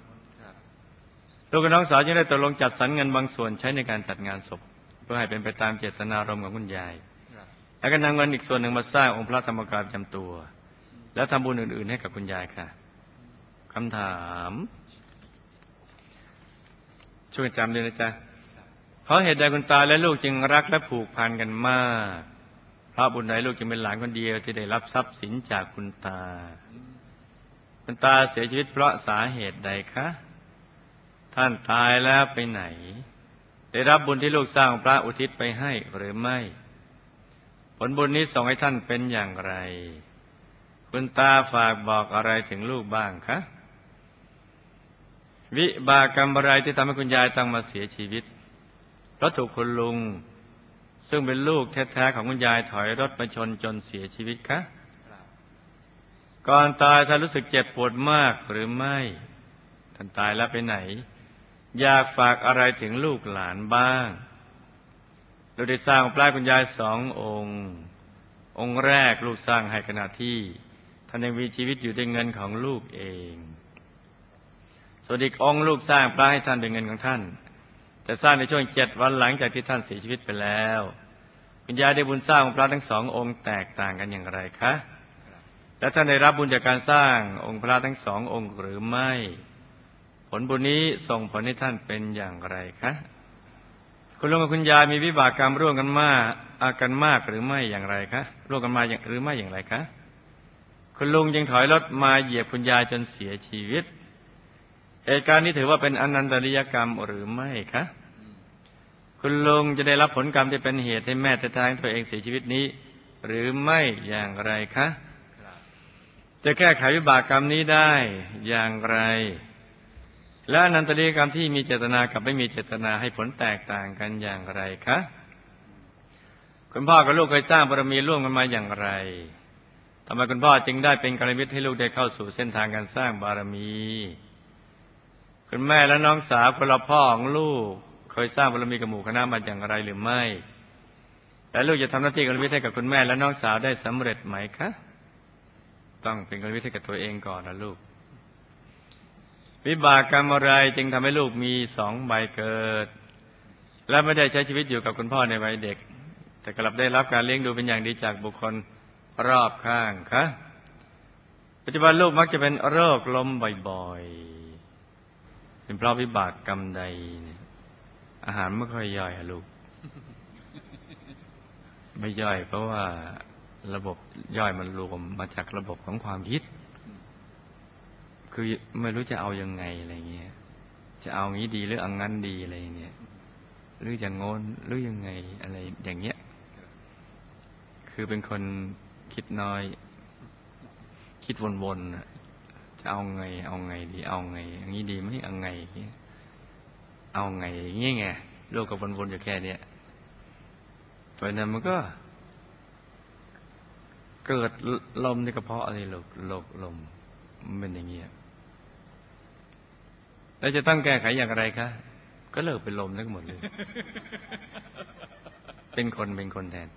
B: ลูกกับน้องสาวจึงได้ตกลงจัดสรรเงินบางส่วนใช้ในการจัดงานศพ เพื่อให้เป็นไปตามเจตนารมณ์ของคุณยาย แล้วก็นำเงินอีกส่วนหนึ่งมาสร้างองค์พระธรรมกายประจำตัว แล้วทำบุญอื่น ๆ ให้กับคุณยายค่ะคำถามช่วยจำด้วยนะจ๊ะเพราะเหตุใดคุณตาและลูกจึงรักและผูกพันกันมากเพราะบุญใดลูกจึงเป็นหลานคนเดียวที่ได้รับทรัพย์สินจากคุณตา คุณตาเสียชีวิตเพราะสาเหตุใดคะ ท่านตายแล้วไปไหน ได้รับบุญที่ลูกสร้างพระอุทิศไปให้หรือไม่ ผลบุญนี้ส่งให้ท่านเป็นอย่างไร คุณตาฝากบอกอะไรถึงลูกบ้างคะ วิบากกรรมอะไรที่ทำให้คุณยายต้องมาเสียชีวิต เพราะถูกคุณลุง ซึ่งเป็นลูกแท้ๆของคุณยายถอยรถมาชนจนเสียชีวิตคะก่อนตายท่านรู้สึกเจ็บปวดมากหรือไม่ ท่านตายแล้วไปไหน อยากฝากอะไรถึงลูกหลานบ้าง เราได้สร้างปลายคุณยายสององค์ องค์แรกลูกสร้างให้ขณะที่ท่านยังมีชีวิตอยู่ด้วยเงินของลูกเอง ส่วนอีกองค์ลูกสร้างปลาให้ท่านเป็นเงินของท่าน แต่สร้างในช่วงเจ็ดวันหลังจากที่ท่านเสียชีวิตไปแล้วคุณยายได้บุญสร้างองค์พระทั้งสององค์แตกต่างกันอย่างไรคะ และท่านได้รับบุญจากการสร้างองค์พระทั้งสององค์หรือไม่ ลบุญนี้ส่งผลให้ท่านเป็นอย่างไรคะ คุณลุงกับคุณยายมีวิบากกรรมร่วมกันมากอากันมากหรือไม่อย่างไรคะร่วมกันมาอย่างหรือไม่อย่างไรคะ คุณลุงยังถอยรถมาเหยียบคุณยายจนเสียชีวิตเหตุการณ์นี้ถือว่าเป็นอนันตริยกรรมหรือไม่คะ คุณลุงจะได้รับผลกรรมที่เป็นเหตุให้แม่แต่ทางตัวเองเสียชีวิตนี้ หรือไม่อย่างไรคะ จะแก้ไขวิบากกรรมนี้ได้อย่างไร และนันตริยกรรมที่มีเจตนากับไม่มีเจตนาให้ผลแตกต่างกันอย่างไรคะคุณพ่อกับลูกเคยสร้างบารมีร่วมกันมาอย่างไรทำไมคุณพ่อจึงได้เป็นกัลยาณมิตรให้ลูกได้เข้าสู่เส้นทางการสร้างบารมี คุณแม่และน้องสาวคนละพ่อของลูกเคยสร้างบารมีกับหมู่คณะมาอย่างไรหรือไม่ และลูกจะทำหน้าที่กัลยาณมิตรให้กับคุณแม่และน้องสาวได้สำเร็จไหมคะ ต้องเป็นกัลยาณมิตรให้กับตัวเองก่อนนะลูก วิบากกรรมอะไรจึงทำให้ลูกมีสองใบเกิด และไม่ได้ใช้ชีวิตอยู่กับคุณพ่อในวัยเด็ก แต่กลับได้รับการเลี้ยงดูเป็นอย่างดีจากบุคคลรอบข้างคะปัจจุบันลูกมักจะเป็นโรคลมบ่อยๆ เป็นเพราะวิบากกรรมใดเนี่ยอาหารไม่ค่อยย่อยอะลูก ไม่ย่อยเพราะว่าระบบย่อยมันรวมมาจากระบบของความคิด คือไม่รู้จะเอายังไงอะไรเงี้ย จะเอางี้ดีหรือเอางั้นดีอะไรเงี้ย หรือจะงนหรือยังไงอะไรอย่างเงี้ย คือเป็นคนคิดน้อย คิดวนๆจะเอาไง เอาไงดี เอาไงอย่างนี้ดีไหมเอาไงอย่างเงี้ยเอาไงอย่างเงี้ยไงโลกก็วนๆอยู่แค่เนี้ยเพราะนั้นมันก็ เกิดลมในกระเพาะอะไรโรคโรคลมมันเป็นอย่างเงี้ย แล้วจะต้องแก้ไขอย่างไรคะ ก็เลิกเป็นลมทั้งหมดเลย เป็นคนเป็นคนแทน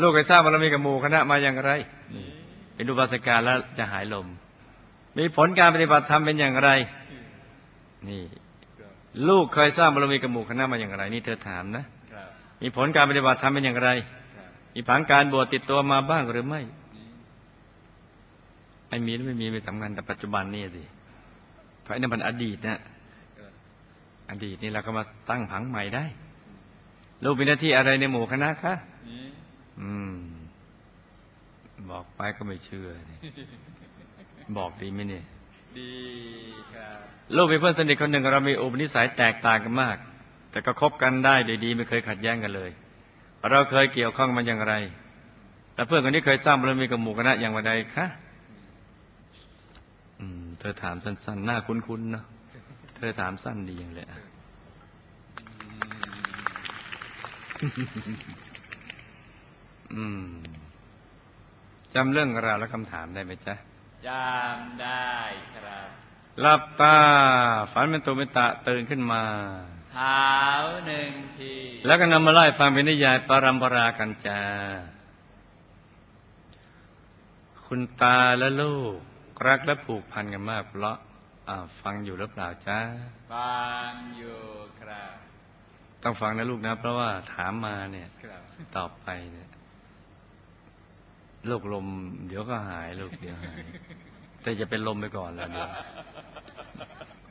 B: ลูกเคยทราบว่าเรามีกับหมู่คณะมาอย่างไร เป็นอุบาสิกาแล้วจะหายลม มีผลการปฏิบัติธรรมเป็นอย่างไร นี่ ลูกเคยสร้างบารมีกับหมู่คณะมาอย่างไร นี่เธอถามนะ
C: ครับ
B: มีผลการปฏิบัติธรรมเป็นอย่างไร
C: ครับ
B: มีผังการบวชติดตัวมาบ้างหรือไม่ไม่มีหรือไม่มีไม่สำคัญแต่ปัจจุบันนี่สิ เพราะนั่นมันอดีตนะ
C: ครับ
B: อดีตนี่เราก็มาตั้งผังใหม่ได้ลูกมีหน้าที่อะไรในหมู่คณะคะ
C: นี่
B: อืม บอกไปก็ไม่เชื่อนี่บอกดีไหมเนี่ย
C: ดีครับ
B: ลูกมีเพื่อนสนิทคนหนึ่งเรามีอุปนิสัยแตกต่างกันมาก แต่ก็คบกันได้โดยดีไม่เคยขัดแย้งกันเลย เราเคยเกี่ยวข้องมันอย่างไร และเพื่อนคนนี้เคยสร้างบารมีกับหมู่คณะอย่างไรคะอืมเธอถามสั้นๆ หน้าคุ้นๆเนาะเธอถามสั้นดีอย่างเลยอะอืมจำเรื่องราวและคำถามได้ไหมจ๊ะ
C: จำได้ครับ
B: หลับตา ฝันเป็นตัวเป็นตะตื่นขึ้นมา
C: เท้าหนึ่งที
B: แล้วก็นำมาไล่ฟังเป็นนิยายปรัมปรากันจาคุณตาและลูก รักและผูกพันกันมากเพราะอ่าฟังอยู่หรือเปล่าจ้า
C: ฟังอยู่ครับ
B: ต้องฟังนะลูกนะ เพราะว่าถามมาเนี่ย
C: ครับ
B: ตอบไปเนี่ยโรคลม เดี๋ยวก็หายลูกเดี๋ยวหายแต่จะเป็นลมไปก่อนแล้วเดี๋ยว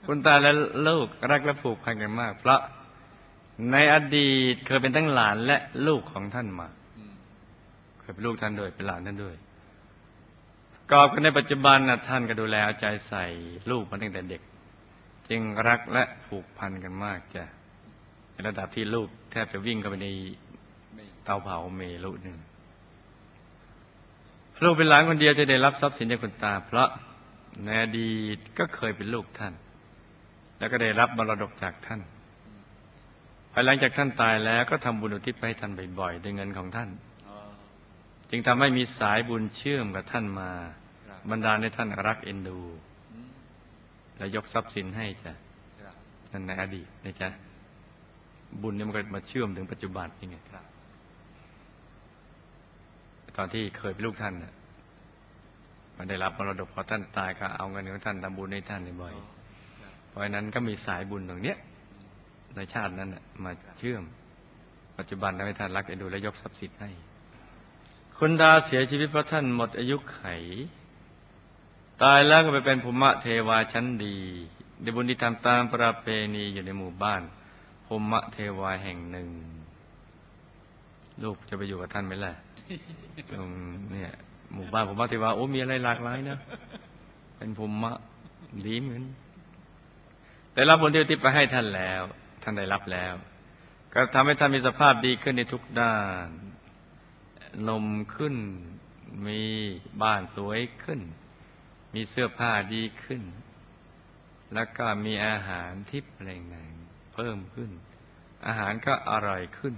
B: คุณตาและลูกรักและผูกพันกันมาก เพราะในอดีตเคยเป็นทั้งหลานและลูกของท่านมา
C: อืม
B: เคยเป็นลูกท่านด้วยเป็นหลานท่านด้วย กอบกันในปัจจุบันนะท่านก็ดูแลเอาใจใส่ลูกมาตั้งแต่เด็ก จึงรักและผูกพันกันมากจ้ะในระดับที่ลูกแทบจะวิ่งเข้าไปในเตาเผาเมลุหนึ่งลูกเป็นหลานคนเดียวจะได้รับทรัพย์สินจากคุณตา เพราะในอดีตก็เคยเป็นลูกท่าน แล้วก็ได้รับมรดกจากท่านภายหลังจากท่านตายแล้วก็ทำบุญอุทิศไปให้ท่านบ่อยๆด้วยเงินของท่าน จึงทำให้มีสายบุญเชื่อมกับท่านมา
C: ครับ
B: บรรดาในท่านรักเอ็นดู
C: อืม
B: และยกทรัพย์สินให้จ้ะ
C: ครับ
B: นั่นในอดีตนะจ๊ะบุญเนี่ยมันก็มาเชื่อมถึงปัจจุบันนี่ไง
C: ครับ
B: ตอนที่เคยเป็นลูกท่านน่ะมันได้รับมรดกพอท่านตายก็เอาเงินของท่านทำบุญให้ท่านบ่อย
C: อ๋อครับ
B: เพราะฉะนั้นก็มีสายบุญตรงเนี้ยในชาตินั้นน่ะมาเชื่อม ปัจจุบันทำให้ท่านรักเอ็นดูและยกทรัพย์สินให้ คุณดาเสียชีวิตเพราะท่านหมดอายุไข ตายแล้วก็ไปเป็นภูมิเทวาชั้นดีได้บุญที่ทำตามประเพณีอยู่ในหมู่บ้านภูมิเทวาแห่งหนึ่ง ลูกจะไปอยู่กับท่านไหมล่ะตรงเนี่ยหมู่บ้านภูมิเทวาโอ้มีอะไรหลากหลายนะเป็นภูมิดีเหมือนแต่รับบุญที่อุทิศไปให้ท่านแล้ว ท่านได้รับแล้ว ก็ทำให้ท่านมีสภาพดีขึ้นในทุกด้าน นมขึ้น มีบ้านสวยขึ้น มีเสื้อผ้าดีขึ้น แล้วก็มีอาหารทิพย์อะไรต่างๆเพิ่มขึ้น อาหารก็อร่อยขึ้น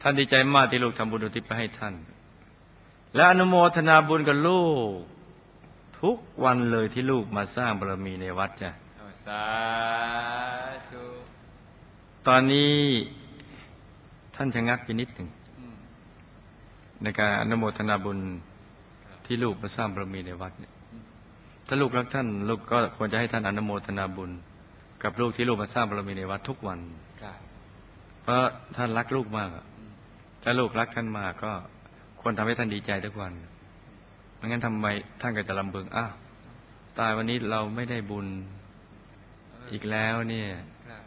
B: ท่านดีใจมากที่ลูกทำบุญอุทิศไปให้ท่าน และอนุโมทนาบุญกับลูก ทุกวันเลยที่ลูกมาสร้างบารมีในวัดจ้ะ
C: เอาสาธุ
B: ตอนนี้ท่านชะงักไปนิดหนึ่ง
C: อืม
B: ในการอนุโมทนาบุญที่ลูกมาสร้างบารมีในวัดเนี่ยถ้าลูกรักท่านลูกก็ควรจะให้ท่านอนุโมทนาบุญ กับลูกที่ลูกมาสร้างบารมีในวัดทุกวัน
C: ครับ
B: เพราะท่านรักลูกมากอะ
C: อืม
B: ถ้าลูกรักท่านมากก็ควรทำให้ท่านดีใจทุกวันไม่งั้นทำไมท่านก็จะลำเบิงอ้าวตายวันนี้เราไม่ได้บุญอีกแล้วเนี่ย
C: ครับ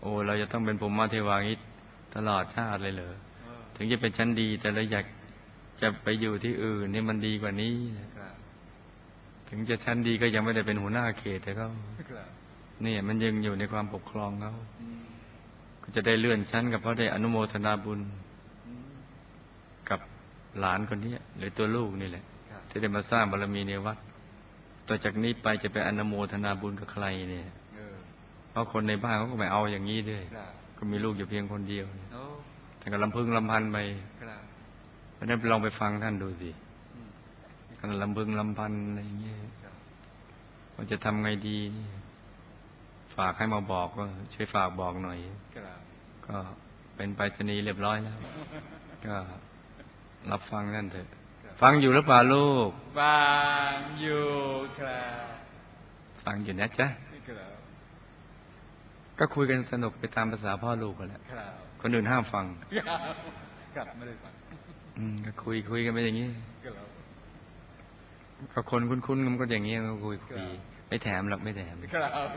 B: โอ้เราจะต้องเป็นภูมิมาเทวางิตตลอดชาติเลยเหรอ
C: เออ
B: ถึงจะเป็นชั้นดี แต่เราอยากจะไปอยู่ที่อื่นที่มันดีกว่านี้
C: ครับ
B: ถึงจะชั้นดีก็ยังไม่ได้เป็นหัวหน้าเขตแต่ก็
C: ครับ
B: เนี่ยมันยังอยู่ในความปกครองเขา
C: อืม
B: ก็จะได้เลื่อนชั้นกับเพราะได้อนุโมทนาบุญ
C: อืม
B: กับหลานคนนี้หรือตัวลูกนี่แหละ
C: ครับ
B: ที่ได้มาสร้างบารมีในวัดต่อจากนี้ไปจะไปอนุโมทนาบุญกับใครเนี่ย
C: เออ
B: เพราะคนในบ้านเขาก็ไม่เอาอย่างนี้ด้วย
C: ครับ
B: ก็มีลูกอยู่เพียงคนเดียว
C: โอ้
B: ท่านก็ลำพึงลำพันไป
C: ครับ
B: เพราะฉะนั้นลองไปฟังท่านดูสิ
C: อืม
B: ท่านลำพึงลำพันอะไรอย่างเงี้ย
C: ครับ
B: ว่าจะทำไงดีนี่ฝากให้มาบอกว่าช่วยฝากบอกหน่อย
C: ครับ
B: ก็เป็นไปรษณีย์เรียบร้อยแล้ว ก็รับฟังนั่นเถอะ
C: ครับ
B: ฟังอยู่หรือเปล่าลูก
C: ฟังอยู่ครับ
B: ฟังอยู่นะจ๊ะ
C: ครับ
B: ก็คุยกันสนุกไปตามภาษาพ่อลูกกันแหละ
C: ครับ
B: คนอื่นห้ามฟัง
C: ครับครับไม่ได้ฟัง
B: อืมก็คุยคุยกันไปอย่างนี้
C: ครับ
B: ก็คนคุ้นๆกันก็อย่างนี้ก็คุยคุย
C: ครับ
B: ไม่แถมหรอกไม่แถม
C: ครับ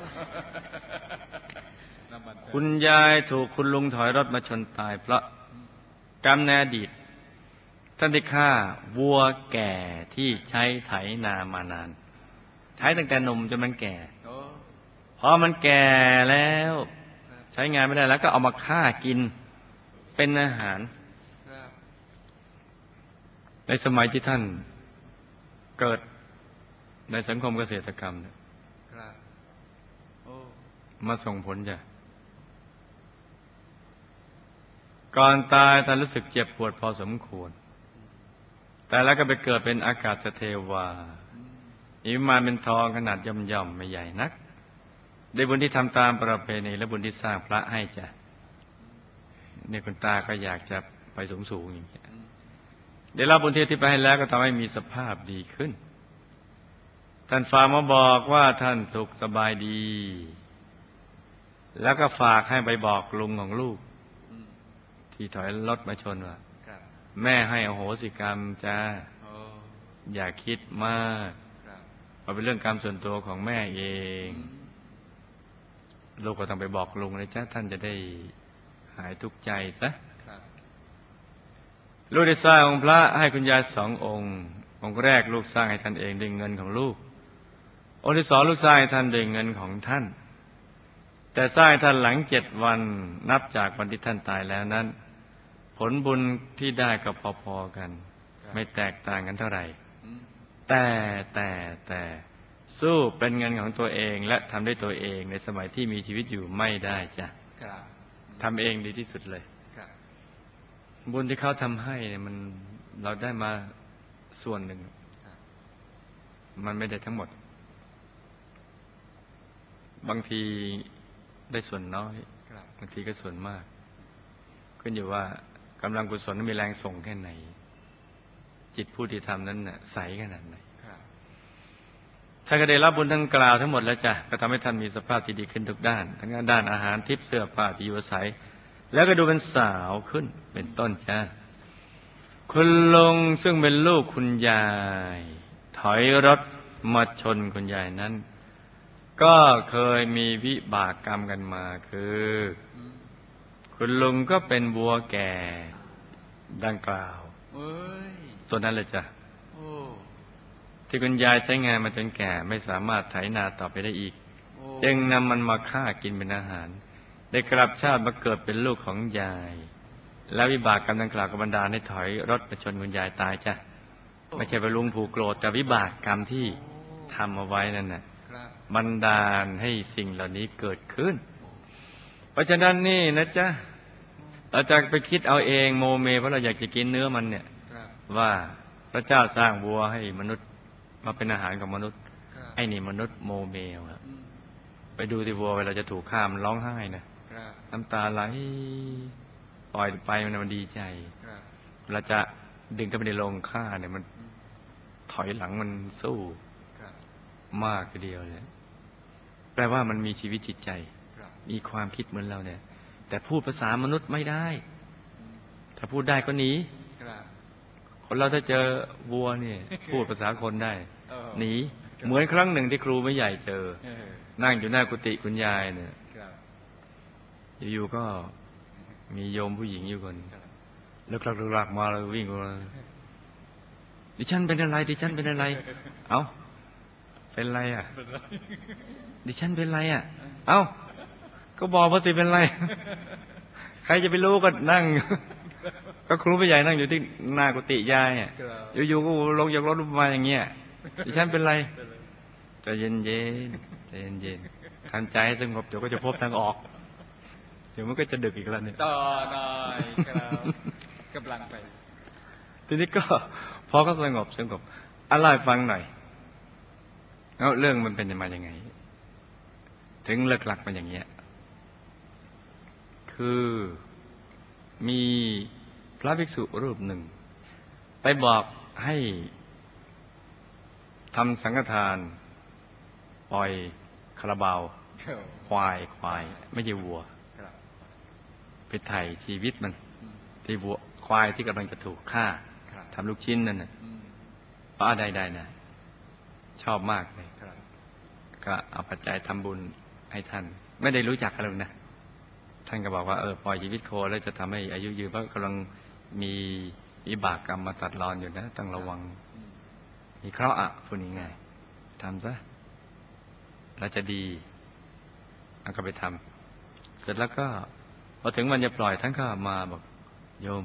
C: น้ำมัน
B: คุณยายถูกคุณลุงถอยรถมาชนตาย เพราะกรรมในอดีตท่านได้ฆ่าวัวแก่ที่ใช้ไถนามานาน ใช้ตั้งแต่หนุ่มจนมันแก่
C: โอ้
B: พอมันแก่แล้ว
C: ครับ
B: ใช้งานไม่ได้แล้วก็เอามาฆ่ากินเป็นอาหาร ในสมัยที่ท่านเกิดในสังคมเกษตรกรรมเนี่ยมาส่งผลจ้ะก่อนตายท่านรู้สึกเจ็บปวดพอสมควร แต่แล้วก็ไปเกิดเป็นอากาศสเทวา
C: อิมา
B: นเป็นทองขนาดย่อมๆไม่ใหญ่นัก ได้บุญที่ทำตามประเพณีและบุญที่สร้างพระให้จ้ะเนี่ยคุณตาก็อยากจะไปสูงสูงอย่างเงี้ยได้รับบุญที่ที่ไปให้แล้วก็ทำให้มีสภาพดีขึ้น ท่านฝากมาบอกว่าท่านสุขสบายดี แล้วก็ฝากให้ไปบอกลุงของลูก ที่ถอยรถมาชนว่าแม่ให้อโหสิกรรมจ้า
C: อ
B: ย่าคิดมากเอาเป็นเรื่องกรรมส่วนตัวของแม่เอง
C: อ
B: ลูกก็ต้องไปบอกลุงเลยจ้าท่านจะได้หายทุกข์ใจซะ
C: ครับ
B: ลูกได้สร้างองค์พระให้คุณยายสององค์ องค์แรกลูกสร้างให้ท่านเองด้วยเงินของลูก องค์ที่สองลูกสร้างให้ท่านด้วยเงินของท่าน แต่สร้างให้ท่านหลังเจ็ดวันนับจากวันที่ท่านตายแล้วนั้น ผลบุญที่ได้ก็พอๆกัน ไม่แตกต่างกันเท่าไหร่
C: อืม
B: แต่แต่แต่ สู้เป็นเงินของตัวเองและทำได้ตัวเองในสมัยที่มีชีวิตอยู่ไม่ได้จ้ะ
C: ครับ
B: ทำเองดีที่สุดเลย
C: ครับ
B: บุญที่เขาทำให้เนี่ยมันเราได้มาส่วนหนึ่ง
C: ครับ
B: มันไม่ได้ทั้งหมด บางทีได้ส่วนน้อย
C: ครับ
B: บางทีก็ส่วนมาก ขึ้นอยู่ว่ากำลังกุศลมีแรงส่งแค่ไหน จิตผู้ที่ทำนั้นน่ะใสขนาดไหน
C: ครับ
B: ท่านก็ได้รับบุญทั้งกล่าวทั้งหมดแล้วจ้ะก็ทำให้ท่านมีสภาพที่ดีขึ้นทุกด้าน ทั้งด้านอาหารทิพย์เสื้อผ้าที่อยู่อาศัย แล้วก็ดูเป็นสาวขึ้นเป็นต้นจ้ะคุณลุงซึ่งเป็นลูกคุณยาย ถอยรถมาชนคุณยายนั้น ก็เคยมีวิบากกรรมกันมาคือ
C: อืม
B: คุณลุงก็เป็นบัวแก่ดังกล่าว
C: เอ้ย
B: ตัวนั้นเลยจ้ะ
C: โอ้
B: ที่คุณยายใช้งานมาจนแก่ไม่สามารถไถนาต่อไปได้อีก
C: โอ้
B: จึงนำมันมาฆ่ากินเป็นอาหาร ได้กลับชาติมาเกิดเป็นลูกของยาย และวิบากกรรมดังกล่าวกับบรรดาให้ถอยรถไปชนคุณยายตายจ้ะไม่ใช่ไปลุงผูกโกรธแต่วิบากกรรมที่ทำเอาไว้นั่นน่ะ
C: ครับ
B: บันดาลให้สิ่งเหล่านี้เกิดขึ้น เพราะฉะนั้นนี่นะจ๊ะเราจะไปคิดเอาเองโมเมเพราะเราอยากจะกินเนื้อมันเนี่ย
C: ครับ
B: ว่าพระเจ้าสร้างวัวให้มนุษย์ มาเป็นอาหารของมนุษย์
C: ครับ
B: ไอ้นี่มนุษย์โมเมลอะ
C: อืม
B: ไปดูที่วัวเวลาจะถูกฆ่ามันร้องไห้นะครับน้ำตาไหลปล่อยไปมันมันดีใจ
C: ครับ
B: เวลาจะดึงเข้าไปในโรงฆ่าเนี่ยมัน
C: อืม
B: ถอยหลังมันสู้
C: ครับ
B: มากทีเดียวเลยแปลว่ามันมีชีวิตจิตใจ
C: ครับ
B: มีความคิดเหมือนเราเนี่ย แต่พูดภาษามนุษย์ไม่ได้
C: อืม
B: ถ้าพูดได้ก็หนี
C: ครับ
B: คนเราถ้าเจอวัวเนี่ยพูดภาษาคนได้
C: เออ
B: หนีเหมือนครั้งหนึ่งที่ครูไม่ใหญ่เจอ
C: เออ
B: นั่งอยู่หน้ากุฏิคุณยายเนี่ย
C: ครับ
B: อยู่ๆก็มีโยมผู้หญิงอยู่คน
C: ครับ
B: เลิกลักเลิกลักมาเลยวิ่งมาดิฉันเป็นอะไร ดิฉันเป็นอะไร เอ้า เป็นอะไรอะ
C: เป็นไร
B: ดิฉันเป็นอะไรอะ เอ้า ก็บอกว่าสิเป็นไร ใครจะไปรู้ก็นั่ง ก็ครูผู้ใหญ่นั่งอยู่ที่หน้ากุฏิยายอะ
C: ครับ
B: อยู่ๆก็ลงจากรถมาอย่างเงี้ยดิฉันเป็นไร
C: เป็นไร
B: ใจเย็นๆใจเย็นๆทำใจให้สงบเดี๋ยวก็จะพบทางออก เดี๋ยวมันก็จะดึกอีกแล้วเนี่ย
C: ต่อหน่อยครับกำลังไป
B: ทีนี้ก็พอเขาสงบสงบอะไรฟังหน่อยแล้วเรื่องมันเป็นมาอย่างไง ถึงเลิกหลักมันอย่างเงี้ย คือมี พระภิกษุรูปหนึ่ง ไปบอกให้ทำสังฆทาน ปล่อยคาราบาว
C: ค
B: วายควาย ไม่ใช่วัวไปไถ่ชีวิตมัน ที่วัวควายที่กำลังจะถูกฆ่าทำลูกชิ้นนั่นน่ะป้าได้ได้นะชอบมากเลยก็เอาปัจจัยทำบุญให้ท่าน ไม่ได้รู้จักกันหรอกนะท่านก็บอกว่าเออปล่อยชีวิตโคแล้วจะทำให้อายุยืนเพราะกำลัง มีวิบากกรรมมาตัดรอนอยู่นะต้องระวัง
C: มี
B: เคราะห์อะพูดง่ายๆทำซะแล้วจะดีเอาก็ไปทำเสร็จแล้วก็พอถึงวันจะปล่อยท่านก็มาบอกโยม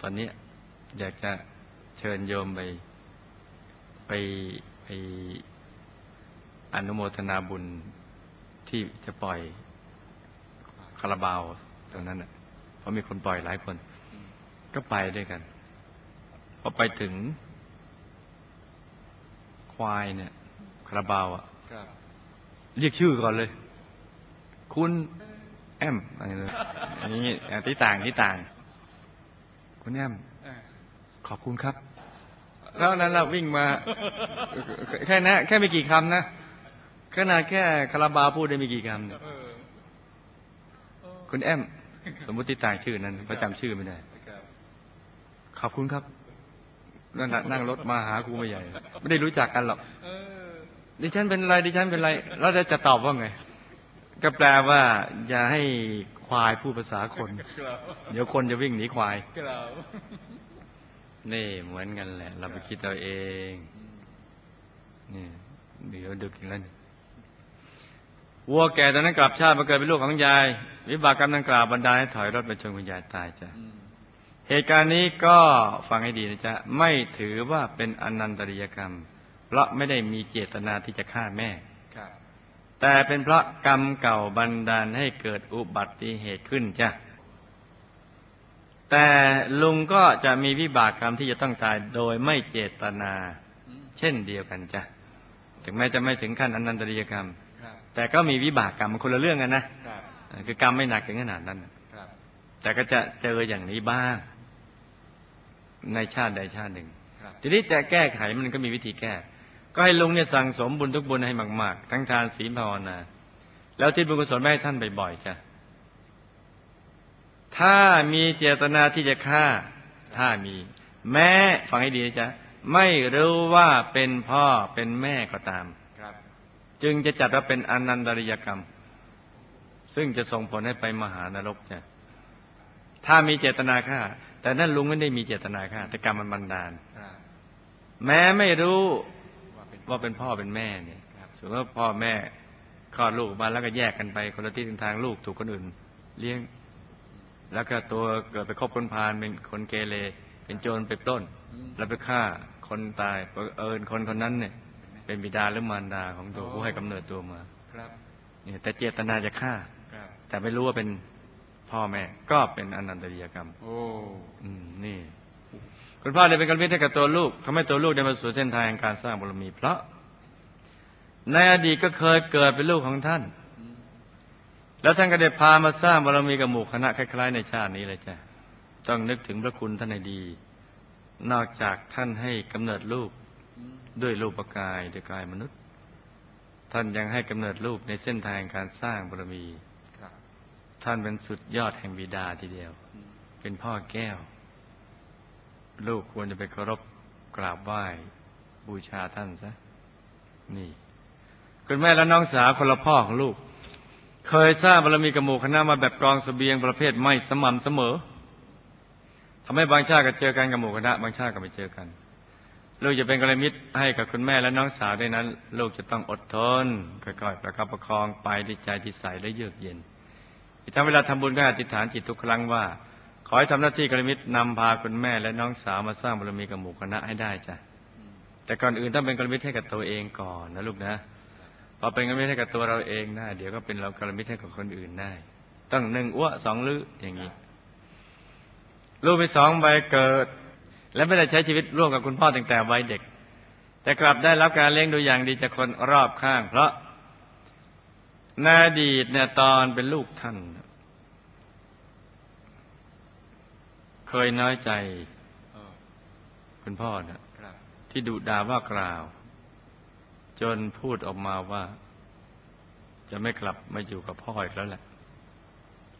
B: ตอนนี้อยากจะเชิญโยมไป ไปไปอนุโมทนาบุญที่จะปล่อยคาราบาวตรงนั้นน่ะเพราะมีคนปล่อยหลายคน ก็ไปด้วยกัน พอไปถึง ควายเนี่ยคาราบาวอะ
C: ครับ
B: เรียกชื่อก่อนเลย คุณแอมอะไรเลยอันนี้อะที่ต่างที่ต่าง คุณแอม
C: เออ
B: ขอบคุณครับเท่านั้นเราวิ่งมา แค่นั้นแค่ไม่กี่คำนะขนาดแค่คาราบาวพูดได้ไม่กี่คำเนี่ย
C: เออเออ
B: คุณแอม สมมติต่างชื่อนั้นประจำชื่อไม่ได้
C: ครับ
B: ขอบคุณครับนั่นน่ะนั่งรถมาหาครูไม่ใหญ่ ไม่ได้รู้จักกันหรอก
C: เออ
B: ดิฉันเป็นอะไรดิฉันเป็นอะไรแล้วจะตอบว่าไง ก็แปลว่า อย่าให้ควายพูดภาษาคน
C: ครับ
B: เดี๋ยวคนจะวิ่งหนีควาย
C: ครับ
B: นี่เหมือนกันแหละ เราไปคิดเราเอง
C: อืม
B: นี่เดี๋ยวดึกอีกแล้วนี่วัวแก่ตอนนั้นกลับชาติมาเกิดเป็นลูกของยาย วิบากกรรมดังกล่าวบันดาลให้ถอยรถไปชนคุณยายตายจ้ะ
C: อืม
B: เหตุการณ์นี้ก็ฟังให้ดีนะจ๊ะ ไม่ถือว่าเป็นอนันตริยกรรม เพราะไม่ได้มีเจตนาที่จะฆ่าแม่
C: ครับ
B: แต่เป็นเพราะกรรมเก่าบันดาลให้เกิดอุบัติเหตุขึ้นจ้ะแต่ลุงก็จะมีวิบากกรรมที่จะต้องตายโดยไม่เจตนา
C: อืม
B: เช่นเดียวกันจ้ะถึงแม้จะไม่ถึงขั้นอนันตริยกรรม
C: ครับ
B: แต่ก็มีวิบากกรรมมันคนละเรื่องกันนะครับคือกรรมไม่หนักถึงขนาดนั้น
C: ครับ
B: แต่ก็จะเจออย่างนี้บ้าง ในชาติใดชาติหนึ่ง
C: ครับ
B: ทีนี้จะแก้ไขมันก็มีวิธีแก้ ก็ให้ลุงเนี่ยสั่งสมบุญทุกบุญให้มาก ๆ ทั้งทานศีลภาวนา แล้วทิศบุญกุศลไปให้ท่านบ่อยๆจ้ะถ้ามีเจตนาที่จะฆ่า ถ้ามี แม้ฟังให้ดีนะจ๊ะไม่รู้ว่าเป็นพ่อเป็นแม่ก็ตาม
C: ครับ
B: จึงจะจัดว่าเป็นอนันตริยกรรม ซึ่งจะส่งผลให้ไปมหานรกจ้ะถ้ามีเจตนาฆ่า แต่นั่นลุงไม่ได้มีเจตนาฆ่าแต่กรรมมันบันดาล
C: ครับ
B: แม้ไม่รู้ว่าเป็นพ่อเป็นแม่เนี่ย
C: ครับ
B: สมมติว่าพ่อแม่คลอดลูกออกมาแล้วก็แยกกันไปคนละที่ทางลูกถูกคนอื่น เลี้ยง แล้วก็ตัวเกิดไปคบคนพาลเป็นคนเกเรเป็นโจรไปปล้น
C: อืม
B: แล้วไปฆ่าคนตายบังเอิญคนคนนั้นเนี่ย เป็นบิดาหรือมารดาของตัว
C: อ๋อ
B: ผู้ให้กำเนิดตัวมา
C: ครับ
B: เนี่ยแต่เจตนาจะฆ่า
C: ครับ
B: แต่ไม่รู้ว่าเป็น พ่อแม่ ก็เป็นอนันตริยกรรม
C: โอ้
B: อืมนี่ คุณพ่อได้เป็นกัลยาณมิตรให้กับตัวลูกทำให้ตัวลูกได้มาสู่เส้นทางแห่งการสร้างบารมี เพราะ ในอดีตก็เคยเกิดเป็นลูกของท่าน
C: อืม
B: แล้วท่านก็ได้พามาสร้างบารมีกับหมู่คณะคล้ายๆในชาตินี้เลยจ้ะต้องนึกถึงพระคุณท่านให้ดี นอกจากท่านให้กำเนิดลูก
C: อืม
B: ด้วยรูปกายด้วยกายมนุษย์ ท่านยังให้กำเนิดลูกในเส้นทางแห่งการสร้างบารมี
C: ครับ
B: ท่านเป็นสุดยอดแห่งบิดาทีเดียว เป็นพ่อแก้ว ลูกควรจะไปเคารพกราบไหว้บูชาท่านซะ นี่ คุณแม่และน้องสาวคนละพ่อของลูก เคยสร้างบารมีกับหมูคณะมาแบบกองเสบียงประเภทไม่สม่ำเสมอทำให้บางชาติก็เจอกันกับหมูคณะ บางชาติก็ไม่เจอกัน ลูกจะเป็นกัลยาณมิตรให้กับคุณแม่และน้องสาวด้วยนั้น ลูกจะต้องอดทนค่อยๆประคับประคองไปด้วยใจที่ใสและเยือกเย็น อีกทั้งเวลาทำบุญก็อธิษฐานจิตทุกครั้งว่า ขอให้ทำหน้าที่กัลยาณมิตรนำพาคุณแม่และน้องสาวมาสร้างบารมีกับหมู่คณะให้ได้จ้ะ
C: อืม
B: แต่ก่อนอื่นต้องเป็นกัลยาณมิตรให้กับตัวเองก่อนนะลูกนะพอเป็นกัลยาณมิตรให้กับตัวเราเองได้เดี๋ยวก็เป็นเรากัลยาณมิตรให้กับคนอื่นได้ต้องหนึ่งอ้วสองลืออย่างนี้ลูกมีสองใบเกิด และไม่ได้ใช้ชีวิตร่วมกับคุณพ่อตั้งแต่วัยเด็ก แต่กลับได้รับการเลี้ยงดูอย่างดีจากคนรอบข้าง เพราะ ในอดีตเนี่ยตอนเป็นลูกท่าน เคยน้อยใจ
C: เออ
B: คุณพ่อนะ
C: ครับ
B: ที่ดุด่าว่ากล่าว จนพูดออกมาว่า จะไม่กลับมาอยู่กับพ่ออีกแล้วแหละ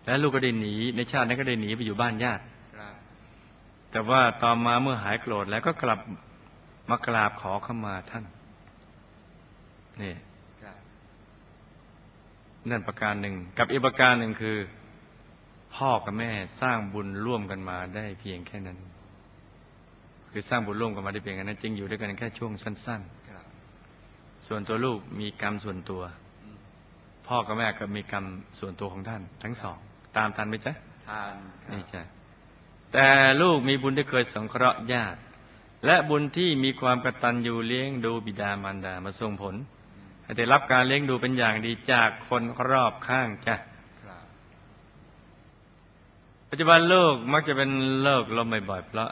B: และลูกก็ได้หนี ในชาตินั้นก็ได้หนีไปอยู่บ้านญาติ
C: ครับ
B: แต่ว่าต่อมาเมื่อหายโกรธแล้วก็กลับมากราบขอขมาท่านนี่
C: ครับ
B: นั่นประการหนึ่ง กับอีกประการหนึ่งคือ พ่อกับแม่สร้างบุญร่วมกันมาได้เพียงแค่นั้น คือสร้างบุญร่วมกันมาได้เพียงแค่นั้น จึงอยู่ด้วยกันแค่ช่วงสั้นๆ
C: ครับ
B: ส่วนตัวลูกมีกรรมส่วนตัว
C: อืม
B: พ่อกับแม่ก็มีกรรมส่วนตัวของท่าน ทั้งสอง ตามทันไหมจ๊ะ
C: ทานครับ
B: นี่จ้ะแต่ลูกมีบุญที่เคยสงเคราะห์ญาติ และบุญที่มีความกตัญญูเลี้ยงดูบิดามารดามาส่งผล
C: อืม
B: ให้ ได้รับการเลี้ยงดูเป็นอย่างดีจากคนรอบข้างจ้ะ
C: ครับ
B: ปัจจุบันลูกมักจะเป็นโรคลมบ่อยๆเพราะ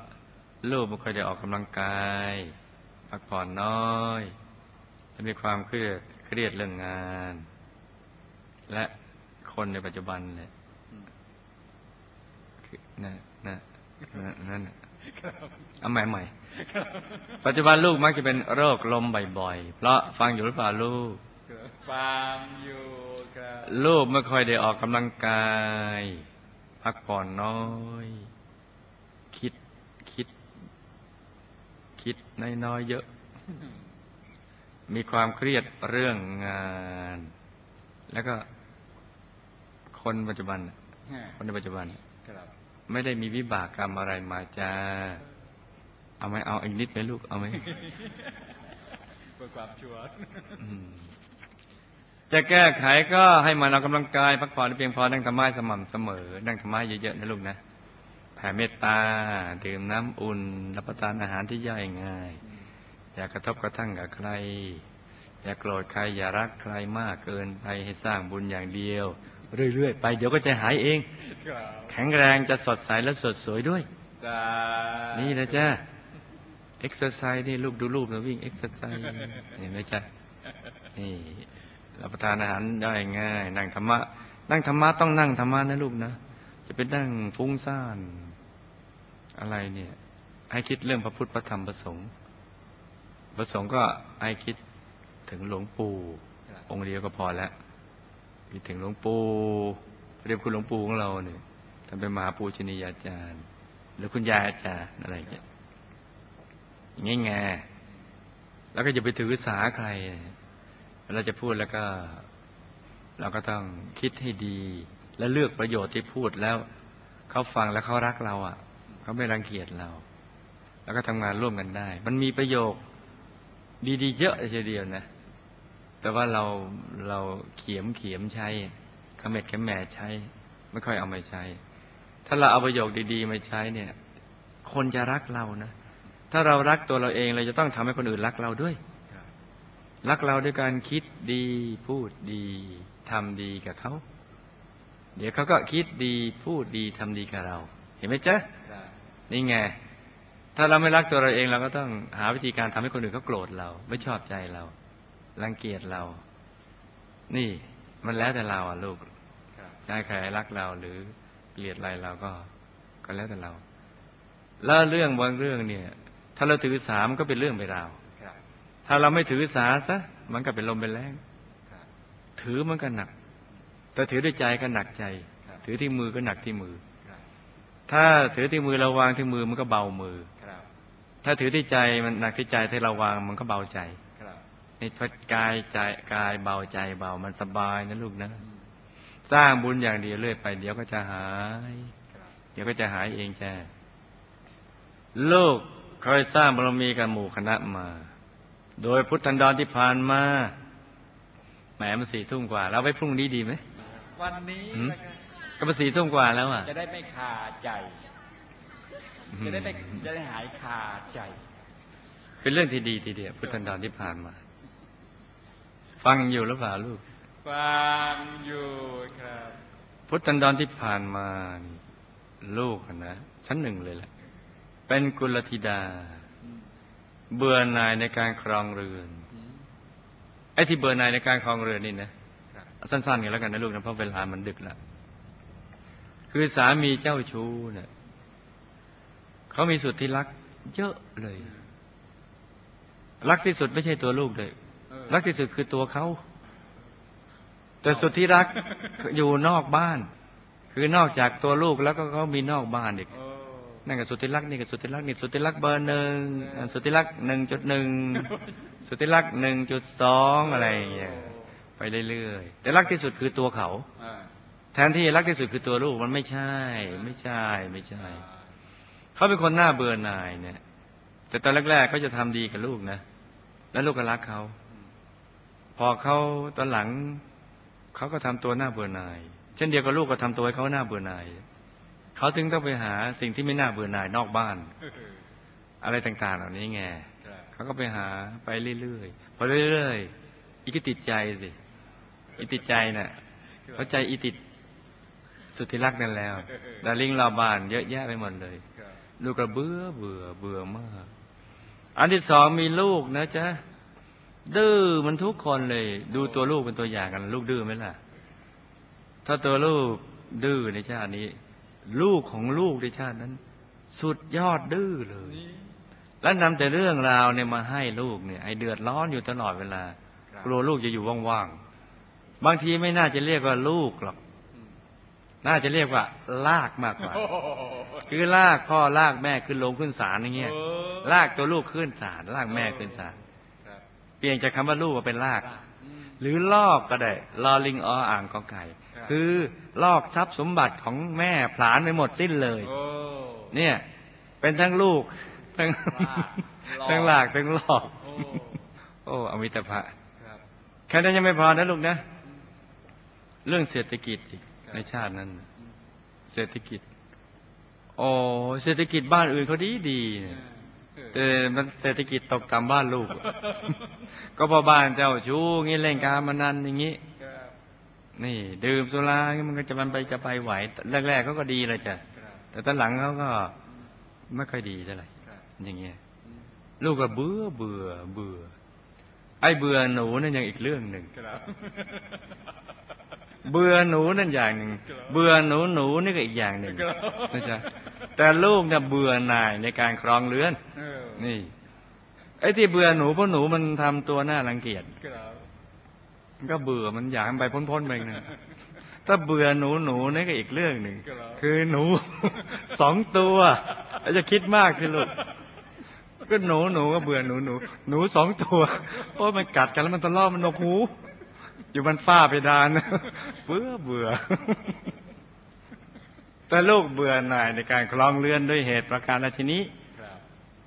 B: ลูกไม่ค่อยได้ออกกำลังกายพักผ่อนน้อยและมีความเครียดเครียดเรื่องงาน และคนในปัจจุบันเลย
C: อืม
B: คือนั่นนั่น นั่นนั่นน่ะเอาใหม่ใหม่ปัจจุบันลูกมักจะเป็นโรคลมบ่อยๆ เพราะฟังอยู่หรือเปล่าลูก
C: ฟังอยู่ครับ
B: ลูกไม่ค่อยได้ออกกำลังกาย พักผ่อนน้อย คิดคิด คิดน้อยๆเยอะ มีความเครียดเรื่องงาน แล้วก็คนปัจจุบันน่ะคนในปัจจุบันน่ะ
C: ครับ
B: ไม่ได้มีวิบากกรรมอะไรมาจ้า เอาไหมเอาอีกนิดไหมลูก เอาไหม
C: เพื่อความชัวร์
B: อืมจะแก้ไขก็ให้มันออกกำลังกายพักผ่อนให้เพียงพอนั่งธรรมะสม่ำเสมอ นั่งธรรมะเยอะๆนะลูกนะแผ่เมตตา ดื่มน้ำอุ่น รับประทานอาหารที่ย่อยง่าย อย่ากระทบกระทั่งกับใคร อย่าโกรธใคร อย่ารักใครมากเกินไปให้สร้างบุญอย่างเดียว เรื่อยๆ ไปเดี๋ยวก็จะหายเอง
C: ครับ
B: แข็งแรงจะสดใสและสดสวยด้วย
C: สาธุ
B: นี่นะจ๊ะเอ็กซ์ไซส์นี่ลูกดูรูปนะวิ่งเอ็กซ์ไซส์เห็นไหมจ๊ะนี่รับประทานอาหารได้ง่าย นั่งธรรมะ นั่งธรรมะต้องนั่งธรรมะนะลูกนะ จะไปนั่งฟุ้งซ่าน อะไรเนี่ย ให้คิดเรื่องพระพุทธพระธรรมพระสงฆ์พระสงฆ์ก็ให้คิดถึงหลวงปู่
C: ครับ
B: องค์เดียวก็พอแล้ว คิดถึงหลวงปู่เรียกคุณหลวงปู่ของเราเนี่ยท่านเป็นมหาปูชนียาจารย์หรือคุณยายอาจารย์อะไรอย่างเงี้ยอย่างงี้ไงแล้วก็จะไปถือสาใคร เราจะพูดแล้วก็ เราก็ต้องคิดให้ดี และเลือกประโยชน์ที่พูดแล้ว เขาฟังแล้วเขารักเราอะ เขาไม่รังเกียจเรา แล้วก็ทำงานร่วมกันได้ มันมีประโยคดีๆเยอะทีเดียวนะ แต่ว่าเราเราเขียมเขียมใช้ขมเม็ดขมแหม่ใช้ ไม่ค่อยเอามาใช้ ถ้าเราเอาประโยคดีๆมาใช้เนี่ย คนจะรักเรานะ ถ้าเรารักตัวเราเองเราจะต้องทำให้คนอื่นรักเราด้วย
C: รั
B: กเราด้วยการคิดดีพูดดีทำดีกับเขา เดี๋ยวเขาก็คิดดีพูดดีทำดีกับเรา เห็นไหมจ๊ะนี่ไงถ้าเราไม่รักตัวเราเองเราก็ต้องหาวิธีการทำให้คนอื่นเขาโกรธเรา ไม่ชอบใจเรา รังเกียจเรา นี่มันแล้วแต่เราอะลูกให้ใครรักเราหรือเกลียดอะไรเราก็ ก็แล้วแต่เรา แล้วเรื่องบางเรื่องเนี่ย ถ้าเราถือสามันก็เป็นเรื่องไปราวถ้าเราไม่ถือสาซะมันก็เป็นลมเป็นแรงถือมันก็หนัก แต่ถือด้วยใจก็หนักใจ ถือที่มือก็หนักที่มือ ถ้าถือที่มือเราวางที่มือมันก็เบามือ ถ้าถือที่ใจมันหนักที่ใจที่เราวางมันก็เบาใจ
C: ครับ
B: นี่พอกายใจกายเบาใจเบามันสบายนะลูกนะ
C: อืม
B: สร้างบุญอย่างเดียวเรื่อยไป เดี๋ยวก็จะหาย
C: ครับ
B: เดี๋ยวก็จะหายเองแจ้ลูกเคยสร้างบารมีกับหมู่คณะมา โดยพุทธันดรที่ผ่านมาแหมมันสี่ทุ่มกว่า เราไปพรุ่งนี้ดีไหม
C: วันนี้
B: หืม
C: นะครับ
B: ก็มาสี่ทุ่มกว่าแล้วอะ
C: จะได้ไม่คาใจ จะได้ไม่จะได้หายคาใจ
B: เป็นเรื่องที่ดีทีเดียวพุทธันดรที่ผ่านมา ฟังอยู่หรือเปล่าลูก
C: ฟังอยู่ครับ
B: พุทธันดรที่ผ่านมานี่ลูกอะนะชั้นหนึ่งเลยแหละ เป็นกุลธิดา
C: อืม
B: เบื่อหน่ายในการครองเรือน
C: อืม
B: ไอ้ที่เบื่อหน่ายในการครองเรือนนี่นะครับเอาสั้นๆกันแล้วกันนะลูกนะเพราะเวลามันดึกแล้วคือสามีเจ้าชู้เนี่ยเขามีสุดที่รัก เยอะเลย รักที่สุดไม่ใช่ตัวลูกเลย
C: เออ
B: รักที่สุดคือตัวเขา แต่สุดที่รักอยู่นอกบ้าน คือนอกจากตัวลูกแล้วก็เขามีนอกบ้านอีก
C: โอ้
B: นั่นก็สุดที่รักนี่ก็สุดที่รักนี่สุดที่รักเบอร์หนึ่งอ่าสุดที่รักหนึ่งจุดหนึ่งสุดที่รักหนึ่งจุดสองอะไรอย่างเงี้ยไปเรื่อยๆแต่รักที่สุดคือตัวเขา
C: อ่า
B: แทนที่รักที่สุดคือตัวลูกมันไม่ใช่ ไม่ใช่ ไม่ใช่ เขาเป็นคนหน้าเบื่อหน่ายเนี่ย แต่ตอนแรกๆเขาจะทำดีกับลูกนะ แล้วลูกก็รักเขา
C: อืม
B: พอเขาตอนหลังเขาก็ทำตัวหน้าเบื่อหน่าย เช่นเดียวกับลูกก็ทำตัวให้เขาหน้าเบื่อหน่ายเขาถึงต้องไปหาสิ่งที่ไม่น่าเบื่อหน่ายนอกบ้าน อะไรต่าง ๆ เหล่านี้ไงเขาก็ไปหาไปเรื่อยๆพอเรื่อยๆอีกติดใจสิอีติดใจน่ะเพราใจอีติดสุดทิรักนั่นแล้วดาริงเราบานเยอะแยะไปหมดเลยลูกก็เบื่อเบื่อเบื่อมาก อันที่สองมีลูกนะจ๊ะ ดื้อมันทุกคนเลย ดูตัวลูกเป็นตัวอย่างกัน ลูกดื้อไหมล่ะ ถ้าตัวลูกดื้อในชาตินี้ ลูกของลูกในชาตินั้น สุดยอดดื้อเลย
C: นี่
B: แล้วนำแต่เรื่องราวเนี่ยมาให้ลูกเนี่ยให้เดือดร้อนอยู่ตลอดเวลา
C: ครับ
B: กลัวลูกจะอยู่ว่างๆ บางทีไม่น่าจะเรียกว่าลูกหรอก
C: อืม
B: น่าจะเรียกว่า ลากมากกว่า
C: โอ้โห
B: คือลากพ่อลากแม่ขึ้นลงขึ้นศาลอย่างเงี้ย
C: โอ้
B: ลากตัวลูกขึ้นศาลลากแม่ขึ้นศาล
C: ครับ
B: เปลี่ยนจากคำว่าลูกมาเป็นลาก
C: อืม
B: หรือลอกก็ได้ลอลิงออ่างกอไก่
C: ครับ
B: คือลอกทรัพย์สมบัติของแม่ผลาญไปหมดสิ้นเลย
C: โอ้
B: เนี่ย เป็นทั้งลูก ทั้ง
C: ลาก
B: ทั้งลากทั้งลอก
C: โอ้
B: โอ้อมิตรภะ
C: ครับ
B: แค่นั้นยังไม่พอนะลูกนะ
C: อืม
B: เรื่องเศรษฐกิจอีก
C: ครับ
B: ในชาตินั้น
C: อืม
B: เศรษฐกิจ โอ้เศรษฐกิจบ้านอื่นเขาดีดีๆเนี่ย แต่มันเศรษฐกิจตกต่ำบ้านลูก ก็เพอบ้านเจ้าชู้งี้เล่นการมานันอย่างงี้
C: ครับ
B: นี่ ดื่มสุรางี้มันก็จะมันไปจะไปไหวแรกๆเขาก็ดีเลยจ้ะ
C: ครับ
B: แต่ตอนหลังเขาก็ไม่ค่อยดีเท่าไหร่
C: ครับ
B: อย่างเงี้ย
C: อืม
B: ลูกก็เบื่อเบื่อเบื่อ ไอ้เบื่อหนูนั่นยังอีกเรื่องหนึ่ง
C: ครับ
B: เบื่อหนูนั่นอย่างหนึ่ง
C: ครับ
B: เบื่อหนูหนูนี่ก็อีกอย่างหนึ่ง
C: ครับ
B: นะจ๊ะ แต่ลูกเนี่ยเบื่อหน่ายในการครองเรือน
C: เออ
B: นี่ไอ้ที่เบื่อหนูเพราะหนูมันทำตัวน่ารังเกียจ
C: ครับ
B: มันก็เบื่อมันอยากให้มันไปพ้นๆไปนะถ้าเบื่อหนูหนูนี่ก็อีกเรื่องหนึ่ง
C: ครับ
B: คือหนูสองตัวแล้วจะคิดมากสิลูกก็หนูหนูก็เบื่อหนูหนูหนูสองตัวโอ้ยมันกัดกันแล้วมันทะเลาะมันนกหูอยู่บนฝ้าเพดานเบื่อเบื่อ แต่ลูกเบื่อหน่ายในการคลองเรือนด้วยเหตุประการราชนี้
C: ครับ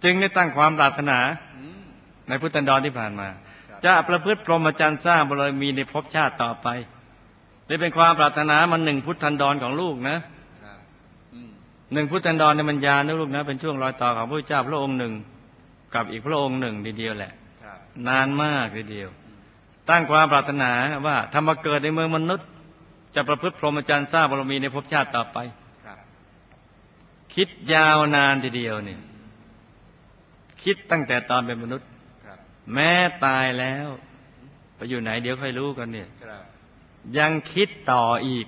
B: จึงได้ตั้งความปรารถนา
C: อืม
B: ในในพุทธันดรที่ผ่านมา
C: ครับ
B: จะประพฤติพรหมจรรย์สร้างบารมีในภพชาติต่อไปนี่เป็นความปรารถนามันหนึ่งพุทธันดรของลูกนะครับ
C: อืม
B: หนึ่งพุทธันดรเนี่ยมันยาวนะลูกนะ เป็นช่วงรอยต่อของพระเจ้าพระองค์หนึ่งกับอีกพระองค์หนึ่งทีเดียวแหละ
C: ครับ
B: นานมากทีเดียว ตั้งความปรารถนาว่าถ้ามาเกิดในเมืองมนุษย์ จะประพฤติพรหมจรรย์สร้างบารมีในภพชาติต่อไป
C: ครับ
B: คิดยาวนานทีเดียวเนี่ย คิดตั้งแต่ตอนเป็นมนุษย์
C: ครับ
B: แม้ตายแล้ว ไปอยู่ไหนเดี๋ยวค่อยรู้กันเนี่ย
C: ครับ
B: ยังคิดต่ออีก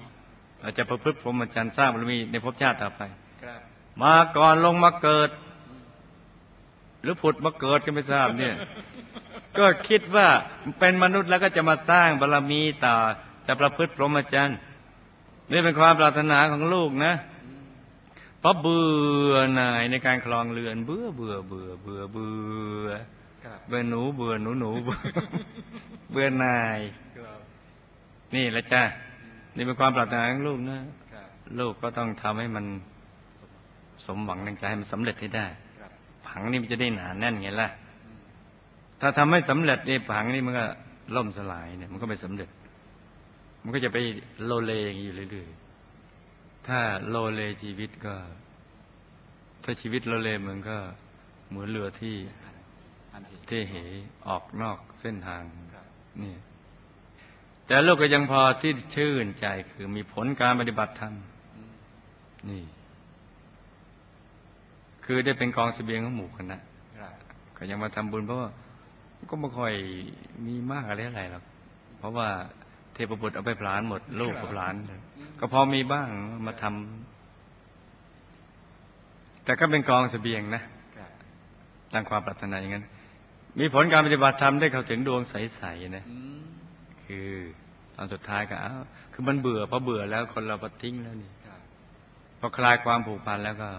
B: เราจะประพฤติพรหมจรรย์สร้างบารมีในภพชาติต่อไป
C: ครับ
B: มาก่อนลงมาเกิด หรือผุดมาเกิดก็ไม่ทราบเนี่ย ก็คิดว่าเป็นมนุษย์แล้วก็จะมาสร้างบารมีต่อจะประพฤติพรหมจรรย์นี่เป็นความปรารถนาของลูกนะ
C: อืม
B: เพราะเบื่อหน่ายในการคลองเรือน เบื่อเบื่อเบื่อเบื่อเบื่อ
C: ครับ
B: เบื่อหนูเบื่อหนูหนูเบื่อเบื่อหน่าย
C: ครับ
B: นี่แหละจ้านี่เป็นความปรารถนาของลูกนะ
C: ครับ
B: ลูกก็ต้องทำให้มันสมหวังดังใจให้มันสำเร็จให้ได้
C: ครับ
B: ผังนี่มันจะได้หนาแน่นไงล่ะ
C: อืม
B: ถ้าทำให้สำเร็จนี่ผังนี่มันก็ล่มสลายเนี่ย มันก็ไม่สำเร็จ มันก็จะไปโลเลอย่างนี้อยู่เรื่อยๆ ถ้าโลเลชีวิตก็ ถ้าชีวิตโลเลมันก็เหมือนเรือที่
C: อันที่
B: ที่เหออกนอกเส้นทาง
C: ครับ
B: นี่แต่ลูกก็ยังพอที่ชื่นใจคือมีผลการปฏิบัติธรรม
C: อืม
B: นี่ คือได้เป็นกองเสบียงของหมู่คณะ
C: ครับ
B: ก็ยังมาทำบุญเพราะว่าก็ไม่ค่อยมีมากอะไรอะไรหรอกเพราะว่าเทพบุตรเอาไปผลานหมดลูกกับผลานเลย ก็พอมีบ้างมาทำแต่ก็เป็นกองเสบียงนะตั้งความปรารถนาอย่างนั้น มีผลการปฏิบัติธรรมได้เข้าถึงดวงใสๆนะคือตอนสุดท้ายก็อ้าวคือมันเบื่อพอเบื่อแล้วคนเราก็ทิ้งแล้วนี่พอคลายความผูกพันแล้วก็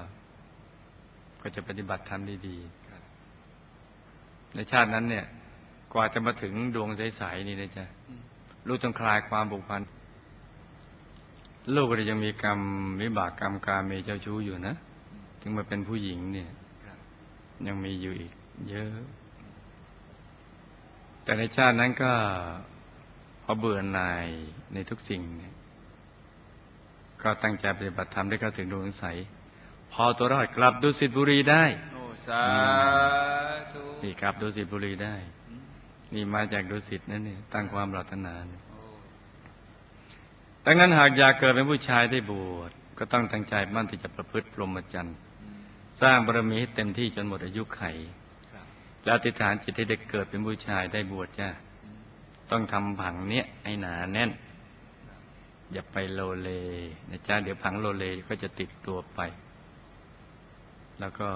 B: ก็จะปฏิบัติธรรมดีๆในชาตินั้นเนี่ย กว่าจะมาถึงดวงใสๆนี่นะจ๊ะ
C: อืม
B: ลูกต้องคลายความผูกพัน ลูกก็ยังมีกรรมวิบากกรรมการเมเจ้าชู้อยู่นะ ถึงมาเป็นผู้หญิงเนี่ย
C: ครับ
B: ยังมีอยู่อีก เยอะ แต่ในชาตินั้นก็พอเบื่อหน่ายในทุกสิ่งเนี่ยก็ตั้งใจปฏิบัติธรรมได้เข้าถึงดวงใส พอตัวรอดกลับดุสิตบุรีได้
C: โอ้สาธุ
B: นี่กลับดุสิตบุรีได้
C: อืม
B: นี่มาจากดุสิตนั่นนี่ตั้งความปรารถนาเนี่ย
C: โอ้
B: ดังนั้นหากอยากเกิดเป็นผู้ชายได้บวชก็ต้องตั้งใจมั่นที่จะประพฤติพรหมจรรย์
C: อืม
B: สร้างบารมีให้เต็มที่จนหมดอายุไข
C: ครับ
B: แล้วอธิษฐานจิตให้ได้เกิดเป็นผู้ชายได้บวชจ้า
C: อืม
B: ต้องทำผังเนี้ยให้หนาแน่น
C: ครับ
B: อย่าไปโลเลนะจ้าเดี๋ยวผังโลเลก็จะติดตัวไป แล้วก็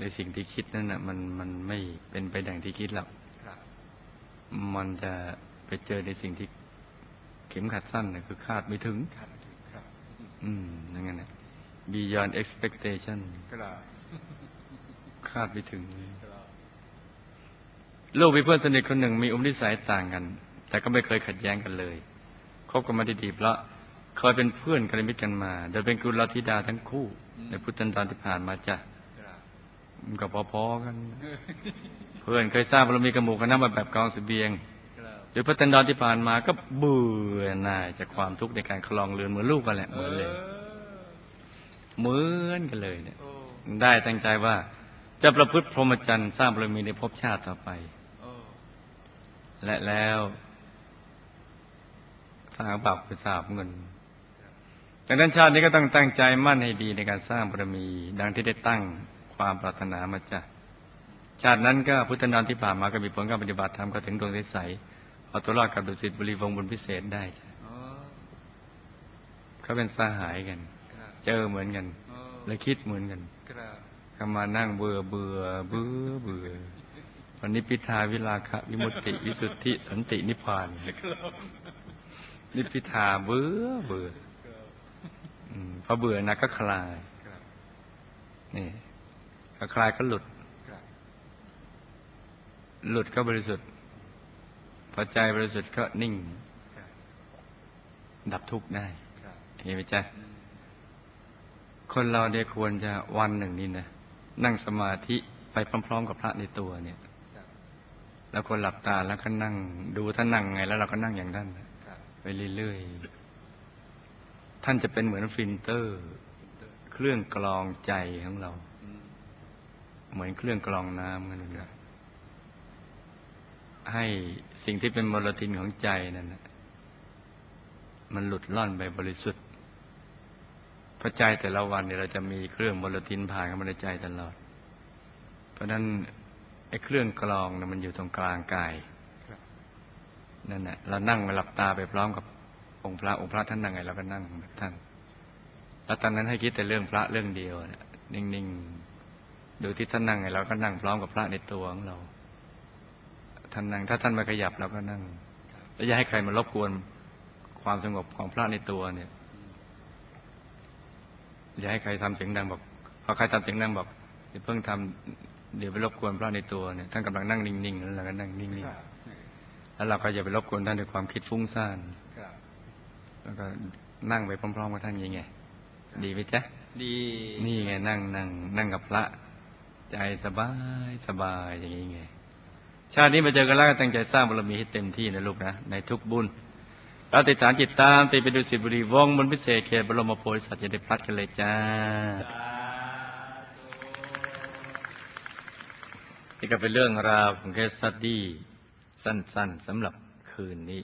B: ในสิ่งที่คิดนั่นนะมันมันไม่เป็นไปดังที่คิดหรอก
C: ครับ
B: มันจะไปเจอในสิ่งที่ เข็มขัดสั้นนะคือคาดไม่ถึง
C: ครับครับ
B: อืมอย่างนั้นนะ beyond expectation
C: ครับ
B: คาดไม่ถึงเลย
C: ครับ
B: ลูกมีเพื่อนสนิทคนหนึ่งมีอุมนิสัยต่างกัน แต่ก็ไม่เคยขัดแย้งกันเลยคบกันมาดีๆเพราะเคยเป็นเพื่อนกันมิตรกันมาโดยเป็นกุลธิดาทั้งคู่ ในพุทธันดรที่ผ่านมาจ้ะ
C: ครับ
B: มันก็พอๆกัน เพื่อนเคยสร้างบารมีกระหมู่คณะมาแบบกองเสบียง
C: ค รื
B: อพุทธันดรที่ผ่านมาก็เบื่อหน่ายจากความทุกข์ในการคลองเรือนเหมือนลูกกันแหละเหมือนเลยเหมือนกันเลยเนี่ย ได้ตั้งใจว่า จะประพฤติพรหมจรรย์สร้างบารมีในภพชาติต่อไปและแล้วสร้างบาปไปสาบเงินดังนั้นชาตินี้ก็ต้องตั้งใจมั่นให้ดีในการสร้างบารมี ดังที่ได้ตั้งความปรารถนามาจ้ะชาตินั้นก็พุทธนานที่ผ่านมาก็มีผลการปฏิบัติธรรมก็ถึงดวงใสๆ เอาตัวรอดกับดุสิตบุรีวงศ์บุญพิเศษได้จ้ะ
C: โอ้
B: เขาเป็นสหายกัน
C: ครับ
B: เจอเหมือนกัน
C: โอ้
B: และคิดเหมือนกัน
C: ครับ
B: เขามานั่งเบื่อเบื่อเบื่อเบื่อวันนี้พิธาวิลาคะวิมุตติ วิสุทธิสันตินิพพานนิพพิทาเบื่อเบื่อ
C: ครับ
B: อืมพอเบื่อนะก็คลาย
C: ครับ
B: นี่พอคลายก็หลุด
C: ครับ
B: หลุดก็บริสุทธิ์ พอใจบริสุทธิ์ก็นิ่ง ดับทุกข์ได้เห็นไหมจ๊ะคนเราเนี่ยควรจะวันหนึ่งนี่นะนั่งสมาธิไปพร้อม ๆ กับพระในตัวเนี่ยแล้วคนหลับตาแล้วก็นั่ง ดูท่านนั่งไง แล้วเราก็นั่งอย่างท่านไปเรื่อยๆท่านจะเป็นเหมือนฟิลเตอร์ เครื่องกรองใจของเรา เหมือนเครื่องกรองน้ำกันเลย ให้สิ่งที่เป็นมลทินของใจนั่นนะมันหลุดล่อนไปบริสุทธิ์เพราะใจแต่ละวันเนี่ยเราจะมีเครื่องมลทินผ่านเข้ามาในใจตลอด เพราะฉะนั้นไอ้เครื่องกรองนะมันอยู่ตรงกลางกายนั่นแหละเรานั่งหลับตาไปพร้อมกับองค์พระองค์พระท่านนั่งไงเราก็นั่งแบบท่านแล้วตอนนั้นให้คิดแต่เรื่องพระเรื่องเดียวนะนิ่งๆดูที่ท่านนั่งไงเราก็นั่งพร้อมกับพระในตัวของเรา ท่านนั่ง ถ้าท่านไม่ขยับเราก็นั่ง แล้วอย่าให้ใครมารบกวนความสงบของพระในตัวเนี่ย อย่าให้ใครทำเสียงดังบอกพอใครทำเสียงดังบอกอย่าเพิ่งทำเดี๋ยวไปรบกวนพระในตัวเนี่ยท่านกำลังนั่งนิ่งๆแล้วเราก็นั่งนิ่งๆแล้วเราก็อย่าไปรบกวนท่านด้วยความคิดฟุ้งซ่านแล้วก็นั่งไปพร้อมๆกับท่านยังไง ดีไหมจ๊ะ
C: ดี
B: นี่ไงนั่งนั่งนั่งกับพระ ใจสบายสบายอย่างนี้ไง ชาตินี้มาเจอกันแล้วก็ตั้งใจสร้างบารมีให้เต็มที่นะลูกนะ ในทุกบุญเราติดสารจิตตามติดไปดูสิบุรีวงบนพิเศษเขตบรมโพธิสัตว์จะได้พัดกันเลยจ้านี่ก็เป็นเรื่องราวของเคสสตดี้สั้น ๆสำหรับคืนนี้